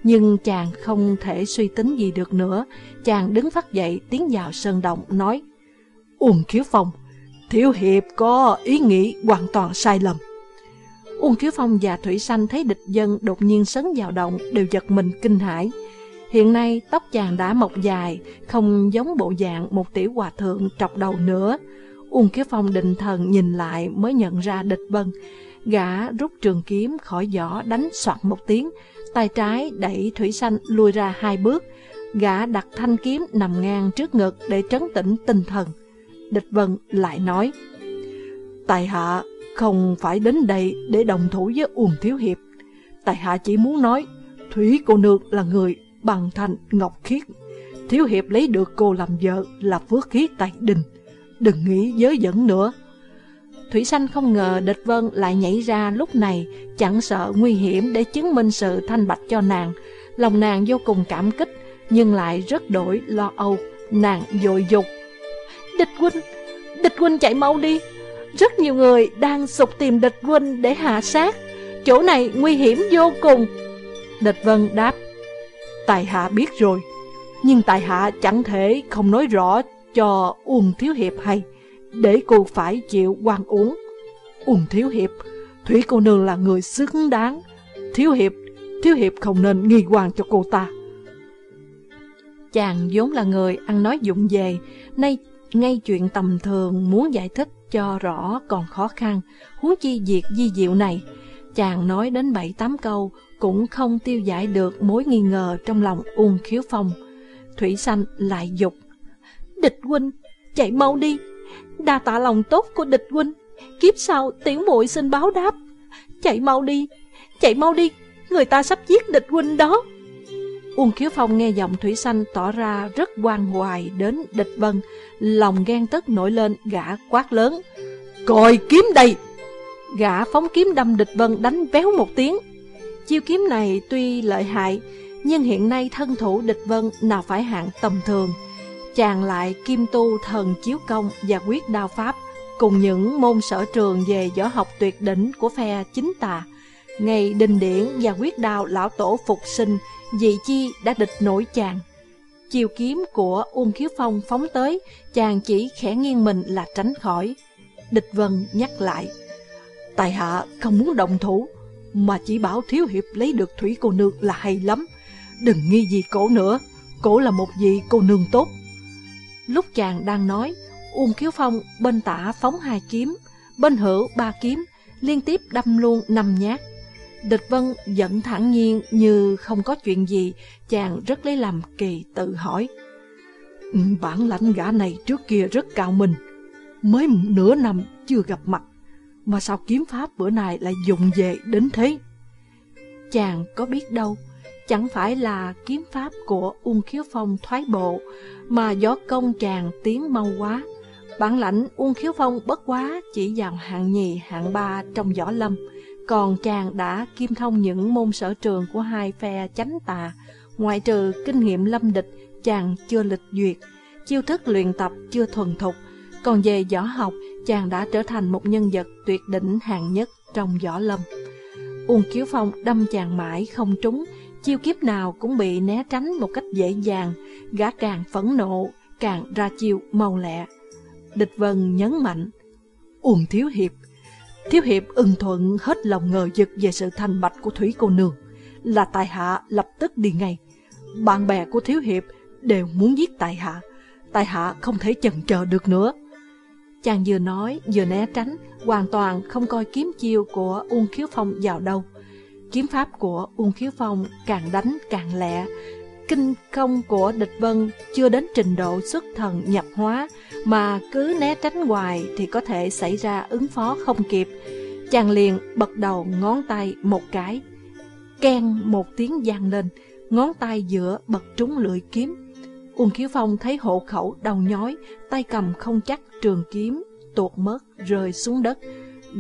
Nhưng chàng không thể suy tính gì được nữa. Chàng đứng phát dậy tiến vào sơn động nói Uông Khiếu Phong, Thiếu Hiệp có ý nghĩ hoàn toàn sai lầm. Uông Khiếu Phong và Thủy Sanh thấy địch dân đột nhiên sấn vào động đều giật mình kinh hãi. Hiện nay tóc chàng đã mọc dài, không giống bộ dạng một tiểu hòa thượng trọc đầu nữa. Uông Kiếp Phong định thần nhìn lại mới nhận ra địch vân. Gã rút trường kiếm khỏi vỏ đánh soạt một tiếng, tay trái đẩy Thủy Sanh lùi ra hai bước. Gã đặt thanh kiếm nằm ngang trước ngực để trấn tĩnh tinh thần. Địch Vân lại nói, Tài hạ không phải đến đây để đồng thủ với Uông Thiếu Hiệp. Tài hạ chỉ muốn nói, Thủy cô nương là người bằng thành ngọc khiết. Thiếu hiệp lấy được cô làm vợ là phước khí tại đình. Đừng nghĩ giới dẫn nữa. Thủy Sanh không ngờ địch vân lại nhảy ra lúc này, chẳng sợ nguy hiểm để chứng minh sự thanh bạch cho nàng. Lòng nàng vô cùng cảm kích, nhưng lại rất đổi lo âu. Nàng dội dục. Địch huynh, địch huynh chạy mau đi. Rất nhiều người đang sục tìm địch huynh để hạ sát. Chỗ này nguy hiểm vô cùng. Địch vân đáp. Tài hạ biết rồi, nhưng tài hạ chẳng thể không nói rõ cho Uông Thiếu Hiệp hay, để cô phải chịu quan uống. Uông Thiếu Hiệp, Thủy cô nương là người xứng đáng. Thiếu Hiệp, Thiếu Hiệp không nên nghi hoàng cho cô ta. Chàng vốn là người ăn nói dụng về, nay ngay chuyện tầm thường muốn giải thích cho rõ còn khó khăn, huống chi việc di diệu này. Chàng nói đến bảy tám câu, cũng không tiêu giải được mối nghi ngờ trong lòng Uông Khiếu Phong. Thủy Sanh lại dục. Địch huynh, chạy mau đi. Đa tạ lòng tốt của địch huynh. Kiếp sau tiểu muội xin báo đáp. Chạy mau đi, chạy mau đi. Người ta sắp giết địch huynh đó. Uông Khiếu Phong nghe giọng Thủy Sanh tỏ ra rất quan hoài đến địch vân. Lòng ghen tức nổi lên gã quát lớn. Coi kiếm đây! Gã phóng kiếm đâm địch vân đánh véo một tiếng Chiêu kiếm này tuy lợi hại, nhưng hiện nay thân thủ địch vân nào phải hạng tầm thường. Chàng lại kim tu thần chiếu công và quyết đao pháp, cùng những môn sở trường về võ học tuyệt đỉnh của phe chính tà. Ngày đình điển và quyết đao lão tổ phục sinh, dị chi đã địch nổi chàng. Chiều kiếm của Uông Khiếu Phong phóng tới, chàng chỉ khẽ nghiêng mình là tránh khỏi. Địch Vân nhắc lại, Tài hạ không muốn động thủ, Mà chỉ bảo Thiếu Hiệp lấy được Thủy cô nương là hay lắm. Đừng nghi gì cổ nữa, cổ là một vị cô nương tốt. Lúc chàng đang nói, Uông Khiếu Phong bên tả phóng hai kiếm, bên hữu ba kiếm, liên tiếp đâm luôn năm nhát. Địch Vân giận thẳng nhiên như không có chuyện gì, chàng rất lấy làm kỳ tự hỏi. Ừ, bản lãnh gã này trước kia rất cao minh, mới nửa năm chưa gặp mặt, mà sao kiếm pháp bữa nay lại dùng về đến thế? Chàng có biết đâu, chẳng phải là kiếm pháp của Ung Khiếu Phong thoái bộ, mà gió công chàng tiến mau quá. Bản lãnh Ung Khiếu Phong bất quá chỉ vào hạng nhì, hạng ba trong võ lâm, còn chàng đã kim thông những môn sở trường của hai phe chánh tà, ngoại trừ kinh nghiệm lâm địch, chàng chưa lịch duyệt, chiêu thức luyện tập chưa thuần thục, còn về võ học, chàng đã trở thành một nhân vật tuyệt đỉnh hạng nhất trong võ lâm. Uông Kiếu Phong đâm chàng mãi không trúng, chiêu kiếp nào cũng bị né tránh một cách dễ dàng, gã càng phẫn nộ, càng ra chiêu mau lẹ. Địch Vân nhấn mạnh, ùm Thiếu Hiệp, Thiếu Hiệp ưng thuận hết lòng ngờ vực về sự thành bạch của Thủy cô nương, là tài hạ lập tức đi ngay. Bạn bè của Thiếu Hiệp đều muốn giết tài hạ, tài hạ không thể chần chờ được nữa. Chàng vừa nói vừa né tránh, hoàn toàn không coi kiếm chiêu của Uông Khiếu Phong vào đâu. Kiếm pháp của Uông Khiếu Phong càng đánh càng lẹ. Kinh công của địch vân chưa đến trình độ xuất thần nhập hóa, mà cứ né tránh hoài thì có thể xảy ra ứng phó không kịp. Chàng liền bật đầu ngón tay một cái. Ken một tiếng gian lên, ngón tay giữa bật trúng lưỡi kiếm. Uông Khiếu Phong thấy hộ khẩu đau nhói, tay cầm không chắc trường kiếm, tuột mất, rơi xuống đất.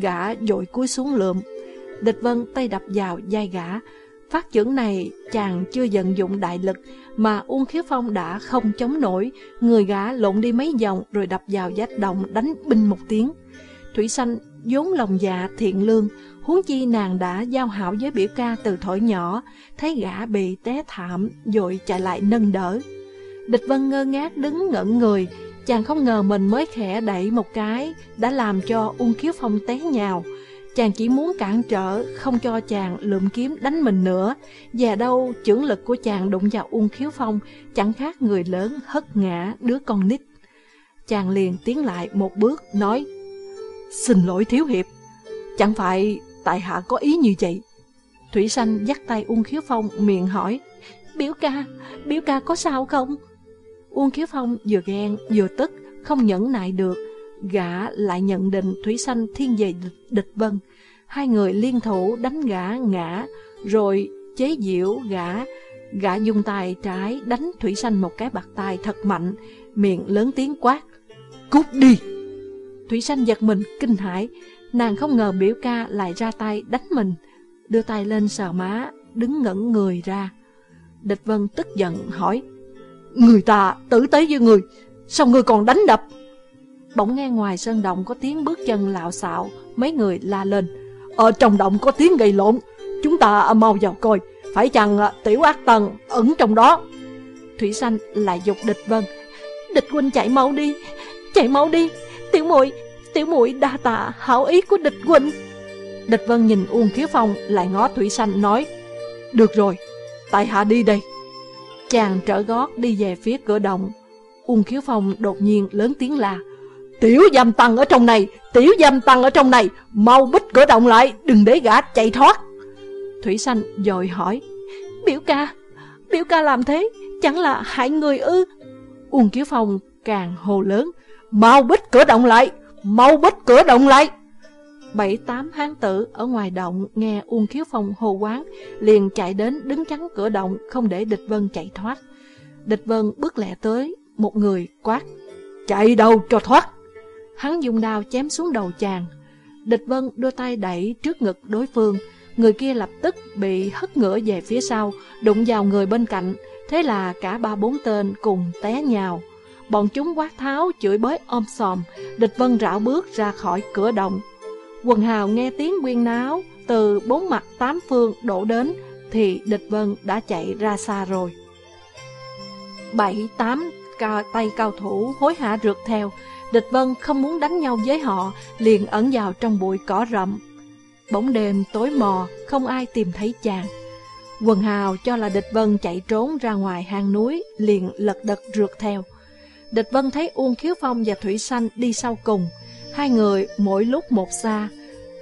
Gã dội cúi xuống lượm. Địch Vân tay đập vào vai gã. Phát trưởng này chàng chưa vận dụng đại lực, mà Uông Khiếu Phong đã không chống nổi. Người gã lộn đi mấy vòng rồi đập vào vách động đánh binh một tiếng. Thủy Sanh vốn lòng dạ thiện lương, huống chi nàng đã giao hảo với biểu ca từ thổi nhỏ, thấy gã bị té thảm, dội chạy lại nâng đỡ. Địch Vân ngơ ngác đứng ngẩn người, chàng không ngờ mình mới khẽ đẩy một cái, đã làm cho Uông Khiếu Phong té nhào. Chàng chỉ muốn cản trở, không cho chàng lượm kiếm đánh mình nữa. Và đâu, trưởng lực của chàng đụng vào Uông Khiếu Phong, chẳng khác người lớn hất ngã đứa con nít. Chàng liền tiến lại một bước, nói, Xin lỗi Thiếu Hiệp, chẳng phải tại hạ có ý như vậy. Thủy Sanh dắt tay Uông Khiếu Phong miệng hỏi, Biểu ca, biểu ca có sao không? Uông Khiếu Phong vừa ghen vừa tức, không nhẫn nại được. Gã lại nhận định Thủy Sanh thiên về địch, địch vân. Hai người liên thủ đánh gã ngã, rồi chế diễu gã. Gã dùng tay trái đánh Thủy Sanh một cái bạc tay thật mạnh, miệng lớn tiếng quát. Cút đi! Thủy Sanh giật mình, kinh hãi. Nàng không ngờ biểu ca lại ra tay đánh mình. Đưa tay lên sờ má, đứng ngẩn người ra. Địch Vân tức giận hỏi. Người ta tử tế với người, sao người còn đánh đập? Bỗng nghe ngoài sơn động có tiếng bước chân lạo xạo, mấy người la lên. Ở trong động có tiếng gây lộn, chúng ta mau vào coi, phải chăng à, tiểu ác tần ẩn trong đó. Thủy Sanh lại dục địch vân. Địch huynh chạy mau đi, chạy mau đi, tiểu muội tiểu muội đa tạ hảo ý của địch huynh. Địch vân nhìn Uông Khiếu Phong lại ngó Thủy Sanh nói, Được rồi, tại hạ đi đây. Chàng trở gót đi về phía cửa động. Uông Khiếu Phong đột nhiên lớn tiếng là Tiểu giam tăng ở trong này, tiểu giam tăng ở trong này, mau bích cửa động lại, đừng để gã chạy thoát. Thủy Sanh dội hỏi Biểu ca, biểu ca làm thế, chẳng là hại người ư. Uông kiếu Phong càng hồ lớn Mau bích cửa động lại, mau bích cửa động lại. Bảy tám hán tử ở ngoài động nghe Uông kiếu Phong hô quán, liền chạy đến đứng chắn cửa động, không để địch vân chạy thoát. Địch vân bước lẹ tới, một người quát, chạy đâu cho thoát. Hắn dùng đao chém xuống đầu chàng. Địch vân đưa tay đẩy trước ngực đối phương, người kia lập tức bị hất ngửa về phía sau, đụng vào người bên cạnh, thế là cả ba bốn tên cùng té nhào. Bọn chúng quát tháo, chửi bới om sòm, địch vân rảo bước ra khỏi cửa động, Quần hào nghe tiếng quyên náo từ bốn mặt tám phương đổ đến thì địch vân đã chạy ra xa rồi. Bảy, tám ca, tay cao thủ hối hả rượt theo, địch vân không muốn đánh nhau với họ, liền ẩn vào trong bụi cỏ rậm. Bóng đêm tối mò, không ai tìm thấy chàng. Quần hào cho là địch vân chạy trốn ra ngoài hang núi, liền lật đật rượt theo. Địch vân thấy Uông Khiếu Phong và Thủy Sanh đi sau cùng, hai người mỗi lúc một xa,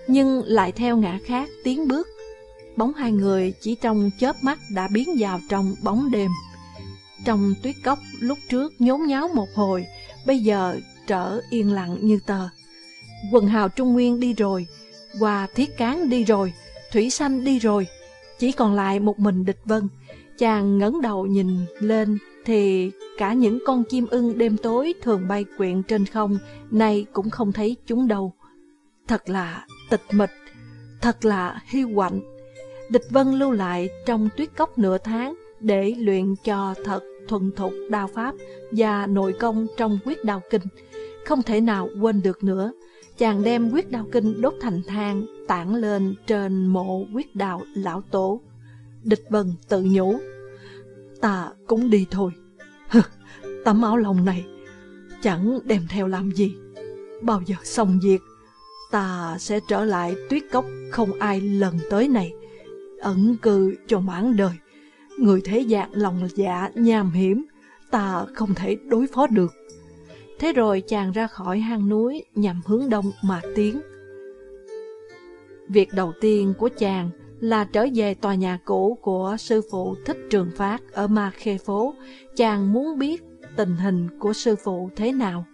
nhưng lại theo ngã khác tiến bước. Bóng hai người chỉ trong chớp mắt đã biến vào trong bóng đêm. Trong tuyết cốc lúc trước nhốn nháo một hồi, bây giờ trở yên lặng như tờ. Quần hào Trung Nguyên đi rồi, Hòa Thiết Cán đi rồi, Thủy Sanh đi rồi, chỉ còn lại một mình địch vân. Chàng ngẩng đầu nhìn lên thì cả những con chim ưng đêm tối thường bay quyện trên không, nay cũng không thấy chúng đâu. Thật là tịch mịch, thật là hiu quạnh. Địch Vân lưu lại trong tuyết cốc nửa tháng để luyện cho thật thuần thục đao pháp và nội công trong quyết đao kinh. Không thể nào quên được nữa. Chàng đem quyết đao kinh đốt thành than, tản lên trên mộ quyết đạo lão tổ. Địch Vân tự nhủ. Ta cũng đi thôi. Tấm áo lòng này chẳng đem theo làm gì. Bao giờ xong việc, ta sẽ trở lại tuyết cốc không ai lần tới này, ẩn cư cho mãn đời. Người thế gian lòng dạ nham hiểm, ta không thể đối phó được. Thế rồi chàng ra khỏi hang núi nhằm hướng đông mà tiến. Việc đầu tiên của chàng là trở về tòa nhà cũ của sư phụ Thích Trường Phát ở Ma Khê Phố. Chàng muốn biết tình hình của sư phụ thế nào.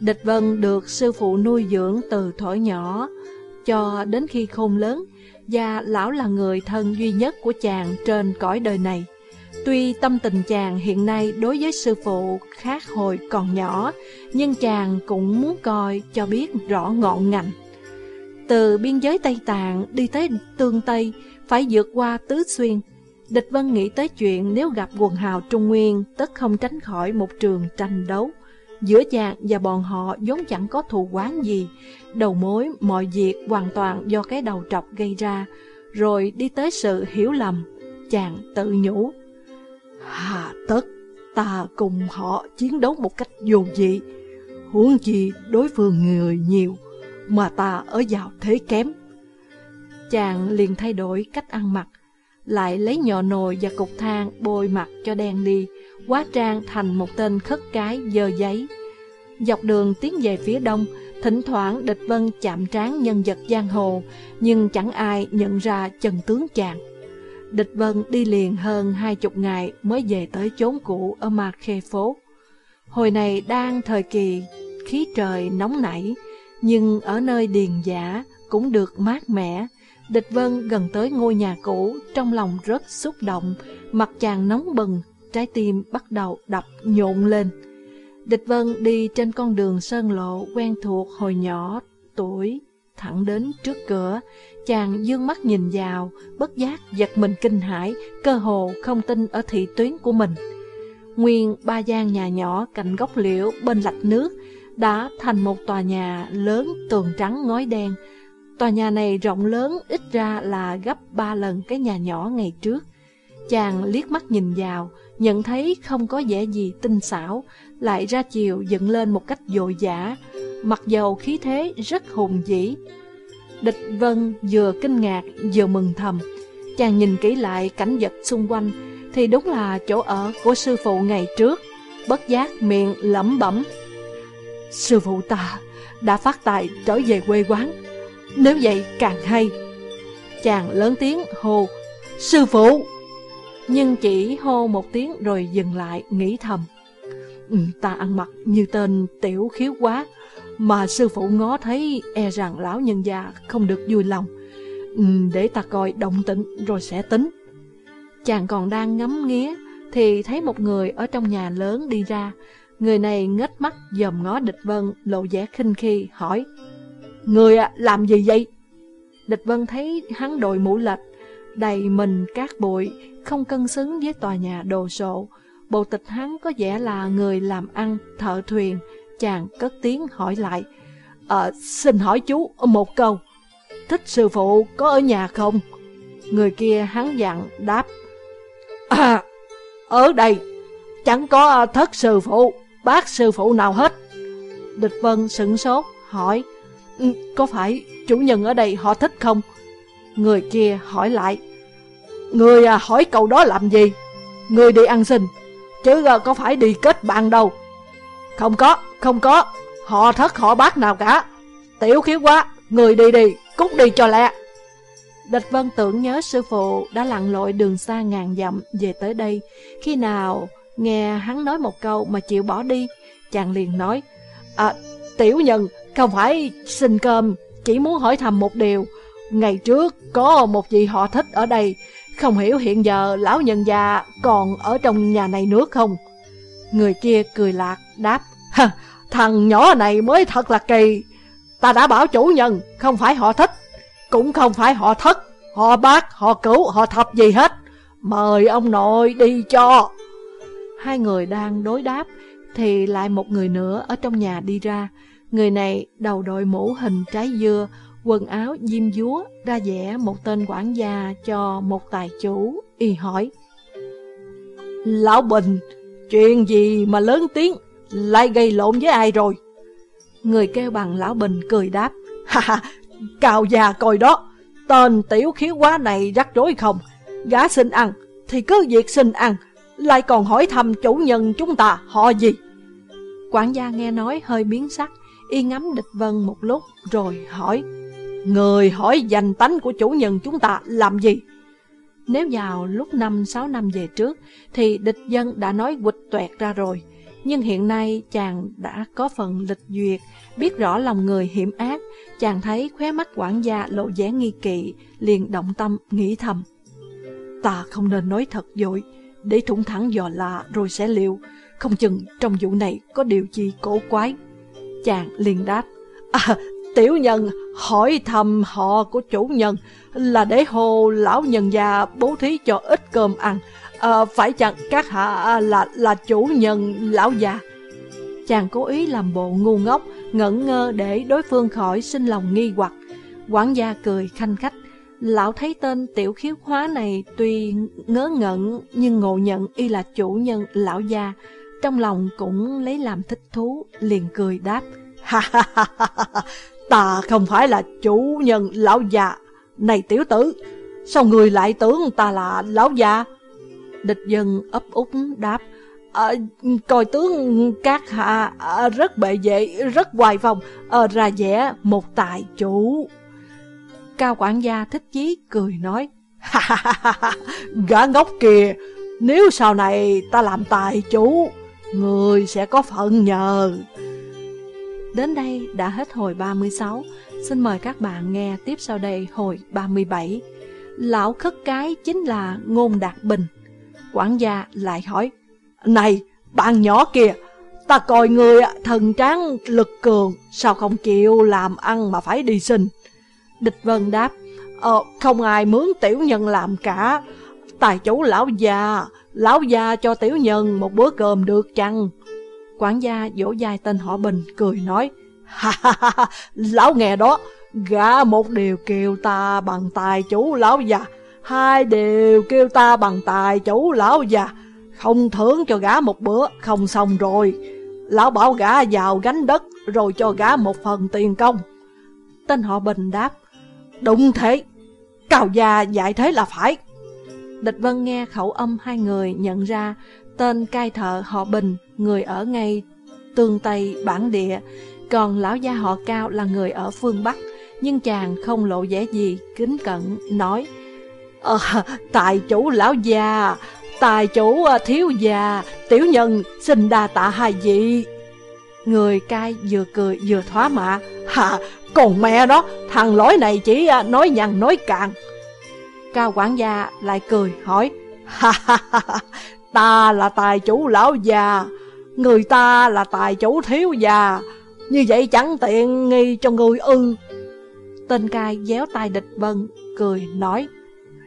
Địch Vân được sư phụ nuôi dưỡng từ thổi nhỏ cho đến khi khôn lớn và lão là người thân duy nhất của chàng trên cõi đời này. Tuy tâm tình chàng hiện nay đối với sư phụ khác hồi còn nhỏ, nhưng chàng cũng muốn coi cho biết rõ ngọn ngành. Từ biên giới Tây Tạng đi tới Tương Tây, phải vượt qua Tứ Xuyên. Địch Vân nghĩ tới chuyện nếu gặp quần hào Trung Nguyên, tất không tránh khỏi một trường tranh đấu. Giữa chàng và bọn họ vốn chẳng có thù quán gì, đầu mối mọi việc hoàn toàn do cái đầu trọc gây ra, rồi đi tới sự hiểu lầm, chàng tự nhủ. Hà tất, ta cùng họ chiến đấu một cách dồn dị, huống chi đối phương người nhiều, mà ta ở vào thế kém. Chàng liền thay đổi cách ăn mặc, lại lấy nhỏ nồi và cục than bôi mặt cho đen đi, quá trang thành một tên khất cái dơ giấy. Dọc đường tiến về phía đông, thỉnh thoảng địch vân chạm trán nhân vật giang hồ, nhưng chẳng ai nhận ra chân tướng chàng. Địch vân đi liền hơn hai chục ngày mới về tới chốn cũ ở Ma Khê Phố. Hồi này đang thời kỳ khí trời nóng nảy, nhưng ở nơi điền giả cũng được mát mẻ. Địch Vân gần tới ngôi nhà cũ, trong lòng rất xúc động, mặt chàng nóng bừng, trái tim bắt đầu đập nhộn lên. Địch Vân đi trên con đường sơn lộ quen thuộc hồi nhỏ tuổi, thẳng đến trước cửa, chàng dương mắt nhìn vào, bất giác giật mình kinh hãi, cơ hồ không tin ở thị tuyến của mình. Nguyên ba gian nhà nhỏ cạnh gốc liễu bên lạch nước, đã thành một tòa nhà lớn tường trắng ngói đen. Tòa nhà này rộng lớn ít ra là gấp ba lần cái nhà nhỏ ngày trước. Chàng liếc mắt nhìn vào, nhận thấy không có vẻ gì tinh xảo, lại ra chiều dựng lên một cách dội dã, mặc dầu khí thế rất hùng dĩ. Địch Vân vừa kinh ngạc vừa mừng thầm, chàng nhìn kỹ lại cảnh vật xung quanh thì đúng là chỗ ở của sư phụ ngày trước, bất giác miệng lẩm bẩm. Sư phụ ta đã phát tài trở về quê quán. Nếu vậy càng hay. Chàng lớn tiếng hô Sư phụ! Nhưng chỉ hô một tiếng rồi dừng lại nghĩ thầm. Ừ, Ta ăn mặc như tên tiểu khiếu quá mà sư phụ ngó thấy e rằng lão nhân già không được vui lòng ừ, Để ta coi động tĩnh rồi sẽ tính Chàng còn đang ngắm nghía Thì thấy một người ở trong nhà lớn đi ra Người này ngết mắt dòm ngó địch vân, lộ vẻ khinh khi, hỏi Người à, làm gì vậy? Địch vân thấy hắn đội mũ lệch, đầy mình cát bụi, không cân xứng với tòa nhà đồ sộ. Bộ tịch hắn có vẻ là người làm ăn, thợ thuyền, chàng cất tiếng hỏi lại. à, xin hỏi chú một câu, thích sư phụ có ở nhà không? Người kia hắn dặn đáp. À, ở đây, chẳng có thất sư phụ bác sư phụ nào hết. Địch Vân sửng sốt, hỏi, ừ, có phải chủ nhân ở đây họ thích không? Người kia hỏi lại, Người à, hỏi câu đó làm gì? Người đi ăn xin, chứ à, có phải đi kết bạn đâu. Không có, không có, họ thất họ bác nào cả. Tiểu khiếu quá, người đi đi, cút đi cho lẹ. Địch Vân tưởng nhớ sư phụ đã lặn lội đường xa ngàn dặm về tới đây. Khi nào nghe hắn nói một câu mà chịu bỏ đi, chàng liền nói, À, tiểu nhân, không phải xin cơm, chỉ muốn hỏi thầm một điều. Ngày trước có một vị họ thích ở đây, không hiểu hiện giờ lão nhân già còn ở trong nhà này nữa không? Người kia cười lạc, đáp, thằng nhỏ này mới thật là kỳ. Ta đã bảo chủ nhân, không phải họ thích, cũng không phải họ thất, họ bác, họ cứu, họ thập gì hết. Mời ông nội đi cho. Hai người đang đối đáp, thì lại một người nữa ở trong nhà đi ra. Người này đầu đội mũ hình trái dưa, quần áo diêm dúa, ra vẽ một tên quản gia cho một tài chủ, y hỏi. Lão Bình, chuyện gì mà lớn tiếng, lại gây lộn với ai rồi? Người kêu bằng Lão Bình cười đáp. Ha ha, cao già coi đó, tên tiểu khiếu quá này rắc rối không? Gã xin ăn, thì cứ việc xin ăn, lại còn hỏi thăm chủ nhân chúng ta họ gì. Quản gia nghe nói hơi biến sắc, y ngắm địch vân một lúc rồi hỏi. Người hỏi danh tánh của chủ nhân chúng ta làm gì? Nếu vào lúc 5-6 năm về trước thì địch dân đã nói quịch tuẹt ra rồi. Nhưng hiện nay chàng đã có phần lịch duyệt, biết rõ lòng người hiểm ác, chàng thấy khóe mắt quản gia lộ vẻ nghi kỵ, liền động tâm nghĩ thầm. Ta không nên nói thật dội, để thủng thẳng dò la rồi sẽ liệu, không chừng trong vụ này có điều gì cổ quái. Chàng liền đáp, à, tiểu nhân hỏi thăm họ của chủ nhân là để hồ lão nhân già bố thí cho ít cơm ăn, à, phải chăng các hạ là là chủ nhân lão già? Chàng cố ý làm bộ ngu ngốc, ngẩn ngơ để đối phương khỏi sinh lòng nghi hoặc. Quản gia cười khanh khách, lão thấy tên tiểu khiếu hóa này tuy ngớ ngẩn nhưng ngộ nhận y là chủ nhân lão gia, trong lòng cũng lấy làm thích thú, liền cười đáp. Ta không phải là chủ nhân lão già. Này tiểu tử, sao người lại tưởng ta là lão già? Địch dân ấp úng đáp. À, coi tướng các hạ à, rất bệ vệ, rất hoài phòng à, ờ, ra vẻ một tài chủ. Cao quản gia thích chí cười nói. Gã ngốc kìa, nếu sau này ta làm tài chủ, người sẽ có phận nhờ. Đến đây đã hết hồi 36, xin mời các bạn nghe tiếp sau đây hồi 37. Lão khất cái chính là Ngôn Đạt Bình. Quản gia lại hỏi, Này, bạn nhỏ kìa, ta coi người thần tráng lực cường, sao không chịu làm ăn mà phải đi sinh? Địch Vân đáp, Ờ, không ai mướn tiểu nhân làm cả. Tài chủ lão già, lão già cho tiểu nhân một bữa cơm được chăng? Quản gia vỗ dài tên họ Bình, cười nói, ha ha ha, lão nghe đó, gã một điều kêu ta bằng tài chủ lão già, hai điều kêu ta bằng tài chủ lão già, không thưởng cho gã một bữa, không xong rồi. Lão bảo gã vào gánh đất, rồi cho gã một phần tiền công. Tên họ Bình đáp, đúng thế, cào gia dạy thế là phải. Địch Vân nghe khẩu âm hai người nhận ra tên cai thợ họ Bình, người ở ngay tương Tây bản địa, còn lão gia họ Cao là người ở phương Bắc. Nhưng chàng không lộ vẻ gì, kính cẩn, nói Ờ, tài chủ lão già, tài chủ ờ, thiếu già, tiểu nhân xin đa tạ hai vị. Người cai vừa cười vừa thoá mạ, hà, còn mẹ đó, thằng lối này chỉ ờ, nói nhằn nói cạn. Cao quản gia lại cười hỏi, ha ha ha, ta là tài chủ lão già, người ta là tài chủ thiếu già, như vậy chẳng tiện nghi cho người ư. Tên cai déo tay địch vân, cười nói,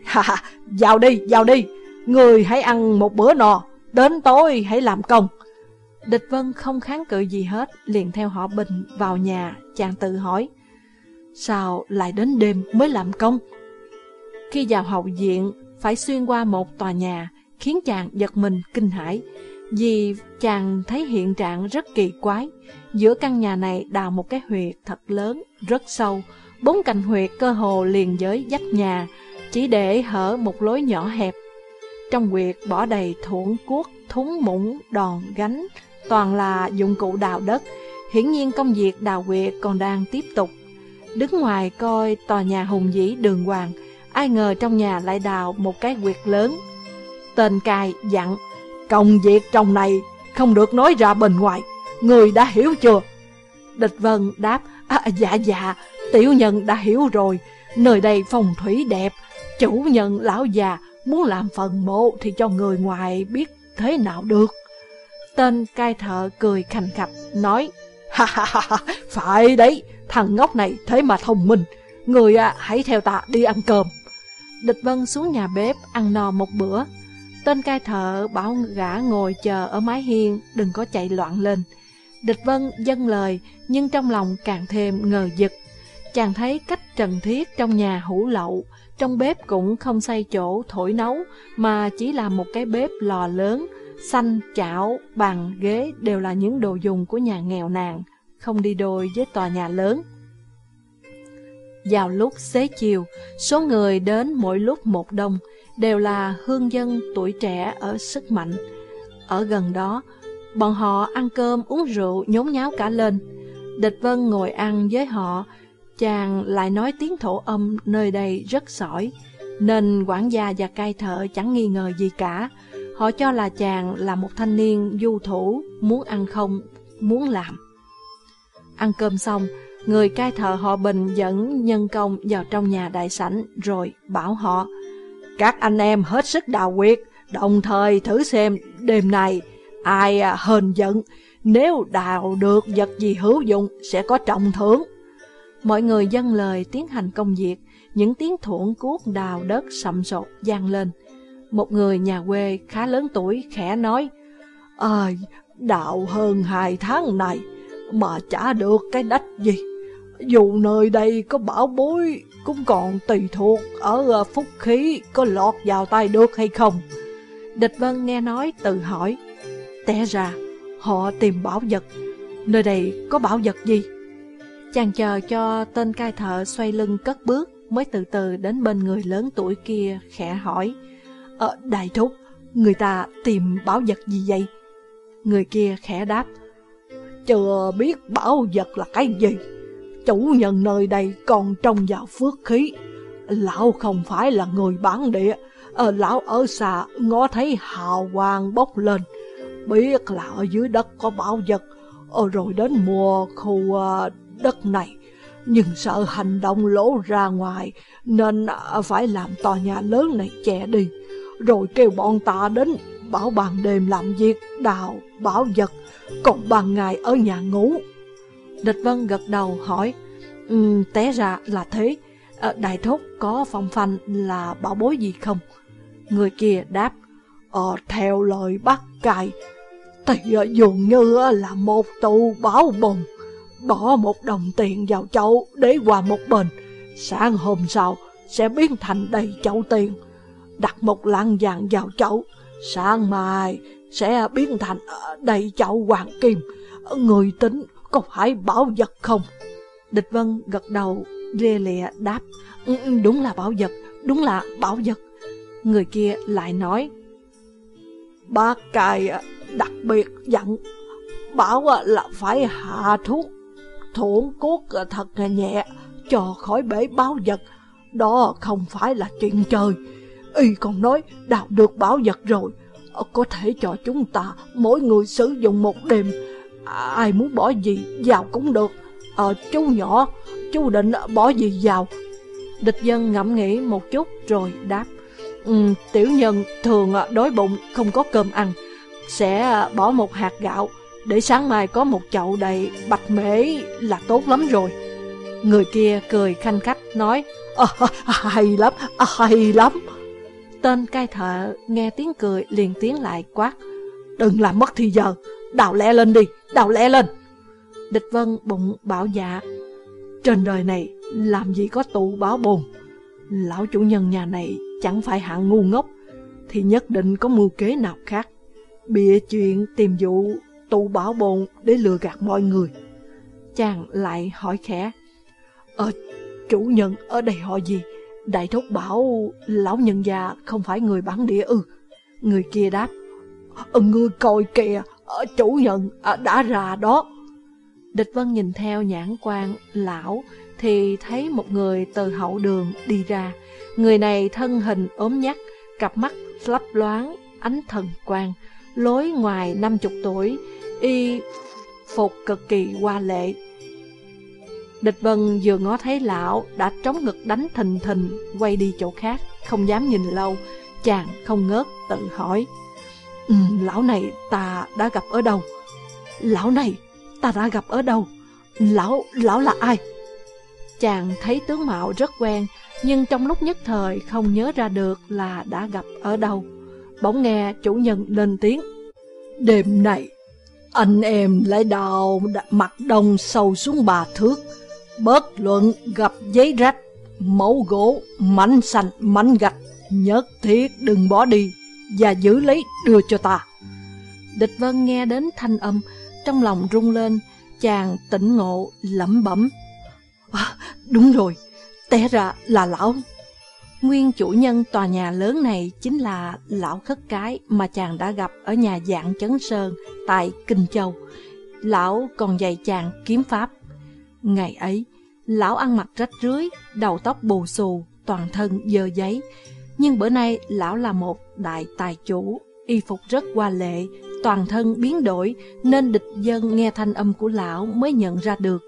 ha vào đi, vào đi, người hãy ăn một bữa no, đến tối hãy làm công. Địch vân không kháng cự gì hết, liền theo họ Bình vào nhà, chàng tự hỏi, sao lại đến đêm mới làm công? Khi vào hậu viện, phải xuyên qua một tòa nhà, khiến chàng giật mình kinh hãi, vì chàng thấy hiện trạng rất kỳ quái. Giữa căn nhà này đào một cái huyệt thật lớn, rất sâu. Bốn cạnh huyệt cơ hồ liền với dách nhà, chỉ để hở một lối nhỏ hẹp. Trong huyệt bỏ đầy thuẫn cuốc, thúng mũng, đòn, gánh, toàn là dụng cụ đào đất. Hiển nhiên công việc đào huyệt còn đang tiếp tục. Đứng ngoài coi tòa nhà hùng vĩ đường hoàng, ai ngờ trong nhà lại đào một cái huyệt lớn. Tên cai dặn, công việc trong này không được nói ra bên ngoài, người đã hiểu chưa? Địch Vân đáp, à, dạ dạ, tiểu nhân đã hiểu rồi, nơi đây phong thủy đẹp, chủ nhân lão già muốn làm phần mộ thì cho người ngoài biết thế nào được. Tên cai thợ cười khành khạch, nói, ha ha ha, phải đấy, thằng ngốc này thế mà thông minh, người à, hãy theo ta đi ăn cơm. Địch Vân xuống nhà bếp ăn no một bữa. Tên cai thợ bảo gã ngồi chờ ở mái hiên, đừng có chạy loạn lên. Địch Vân dâng lời, nhưng trong lòng càng thêm ngờ giật. Chàng thấy cách trần thiết trong nhà hủ lậu, trong bếp cũng không xây chỗ thổi nấu, mà chỉ là một cái bếp lò lớn, xanh, chảo, bàn, ghế đều là những đồ dùng của nhà nghèo nàn, không đi đôi với tòa nhà lớn. Vào lúc xế chiều, số người đến mỗi lúc một đông, đều là hương dân tuổi trẻ ở sức mạnh. Ở gần đó, bọn họ ăn cơm uống rượu nhốn nháo cả lên. Địch Vân ngồi ăn với họ, chàng lại nói tiếng thổ âm nơi đây rất sỏi nên quản gia và cai thợ chẳng nghi ngờ gì cả. Họ cho là chàng là một thanh niên du thủ, muốn ăn không, muốn làm. Ăn cơm xong, người cai thợ họ Bình dẫn nhân công vào trong nhà đại sảnh rồi bảo họ các anh em hết sức đào quyệt, đồng thời thử xem đêm này ai à, hờn giận, nếu đào được vật gì hữu dụng sẽ có trọng thưởng. Mọi người dâng lời tiến hành công việc, những tiếng thuộn cuốc đào đất sầm sột vang lên. Một người nhà quê khá lớn tuổi khẽ nói, Ơi, đào hơn hai tháng này mà chả được cái đách gì. Dù nơi đây có bảo bối cũng còn tùy thuộc ở ờ, phúc khí có lọt vào tay được hay không. Địch Vân nghe nói tự hỏi, té ra họ tìm bảo vật, nơi đây có bảo vật gì? Chàng chờ cho tên cai thợ xoay lưng cất bước mới từ từ đến bên người lớn tuổi kia khẽ hỏi, Ờ, đại thúc, người ta tìm bảo vật gì vậy? Người kia khẽ đáp, chưa biết bảo vật là cái gì. Chủ nhân nơi đây còn trông vào phước khí. Lão không phải là người bản địa, ở lão ở xa ngó thấy hào quang bốc lên. Biết là ở dưới đất có bảo vật, ờ, rồi đến mùa khu ờ, đất này. Nhưng sợ hành động lỗ ra ngoài nên phải làm tòa nhà lớn này che đi. Rồi kêu bọn ta đến bảo ban đêm làm việc đào bảo vật còn ban ngày ở nhà ngủ. Địch Vân gật đầu hỏi, um, té ra là thế, à, đại thúc có phong phanh là bảo bối gì không? Người kia đáp, ờ, theo lời bác cài, thì dường như là một tù báo bồng, bỏ một đồng tiền vào chậu để qua một bên, sáng hôm sau sẽ biến thành đầy chậu tiền, đặt một lạng vàng vào chậu, sáng mai sẽ biến thành ờ, đầy chậu hoàng kim. Người tính có phải bảo vật không? Địch Vân gật đầu, lê lẹ đáp. Ừ, ừ, đúng là bảo vật, đúng là bảo vật. Người kia lại nói. Bác cài đặc biệt dặn, bảo là phải hạ thuốc, thổn cốt thật nhẹ, cho khỏi bể bảo vật. Đó không phải là chuyện chơi. Y còn nói đào được bảo vật rồi, có thể cho chúng ta mỗi người sử dụng một đêm Ai muốn bỏ gì vào cũng được. Ờ chú nhỏ Chú định bỏ gì vào. Địch dân ngẫm nghĩ một chút rồi đáp. Um, Tiểu nhân thường ờ, đói bụng không có cơm ăn. Sẽ ờ, bỏ một hạt gạo. Để sáng mai có một chậu đầy bạch mễ là tốt lắm rồi. Người kia cười khanh khách nói à, Hay lắm, hay lắm. Tên cai thợ nghe tiếng cười liền tiến lại quát. Đừng làm mất thì giờ, đào lẹ lên đi, đào lẹ lên. Địch Vân bụng bảo dạ. Trên đời này làm gì có tụ báo bồn. Lão chủ nhân nhà này chẳng phải hạng ngu ngốc, thì nhất định có mưu kế nào khác. Bịa chuyện tìm vụ tụ bảo bồn để lừa gạt mọi người. chàng lại hỏi khẽ. Ờ, chủ nhân ở đây họ gì? Đại thúc bảo lão nhân già không phải người bản địa ư. Người kia đáp. Ờ, người coi kìa, chủ nhân à, đã ra đó. Địch Vân nhìn theo nhãn quan lão thì thấy một người từ hậu đường đi ra. Người này thân hình ốm nhắc, cặp mắt lấp loáng, ánh thần quang, lối ngoài năm chục tuổi, y phục cực kỳ hoa lệ. Địch Vân vừa ngó thấy lão đã trống ngực đánh thình thình, quay đi chỗ khác, không dám nhìn lâu, chàng không ngớt tự hỏi. Ừ, lão này ta đã gặp ở đâu? Lão này ta đã gặp ở đâu? Lão, lão là ai? Chàng thấy tướng mạo rất quen, nhưng trong lúc nhất thời không nhớ ra được là đã gặp ở đâu. Bỗng nghe chủ nhân lên tiếng. Đêm này, anh em lại đào mặt đông sâu xuống bà thước. Bớt luận gặp giấy rách, mẫu gỗ, mảnh xanh, mảnh gạch. Nhất thiết đừng bỏ đi và giữ lấy đưa cho ta. Địch Vân nghe đến thanh âm, trong lòng rung lên, chàng tỉnh ngộ, lẩm bẩm. À, đúng rồi, té ra là lão. Nguyên chủ nhân tòa nhà lớn này chính là lão khất cái mà chàng đã gặp ở nhà dạng Chấn Sơn tại Kinh Châu. Lão còn dạy chàng kiếm pháp. Ngày ấy, lão ăn mặc rách rưới, đầu tóc bù xù, toàn thân dơ giấy. Nhưng bữa nay lão là một đại tài chủ, y phục rất hoa lệ, toàn thân biến đổi nên địch dân nghe thanh âm của lão mới nhận ra được.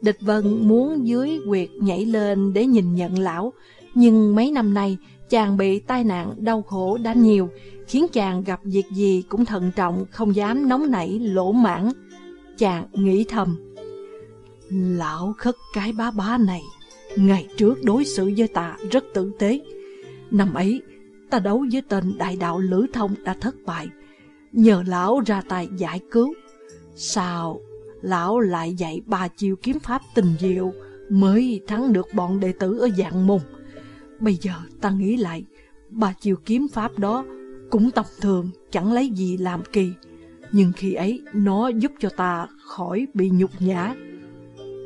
Địch Vân muốn dưới quyệt nhảy lên để nhìn nhận lão, nhưng mấy năm nay chàng bị tai nạn đau khổ đã nhiều, khiến chàng gặp việc gì cũng thận trọng, không dám nóng nảy lỗ mãn. Chàng nghĩ thầm, lão khất cái bá bá này, ngày trước đối xử với ta rất tử tế. Năm ấy, ta đấu với tên đại đạo Lữ Thông đã thất bại, nhờ lão ra tay giải cứu. Sao lão lại dạy ba chiêu kiếm pháp tình diệu mới thắng được bọn đệ tử ở dạng môn. Bây giờ ta nghĩ lại, ba chiêu kiếm pháp đó cũng tầm thường, chẳng lấy gì làm kỳ. Nhưng khi ấy nó giúp cho ta khỏi bị nhục nhã.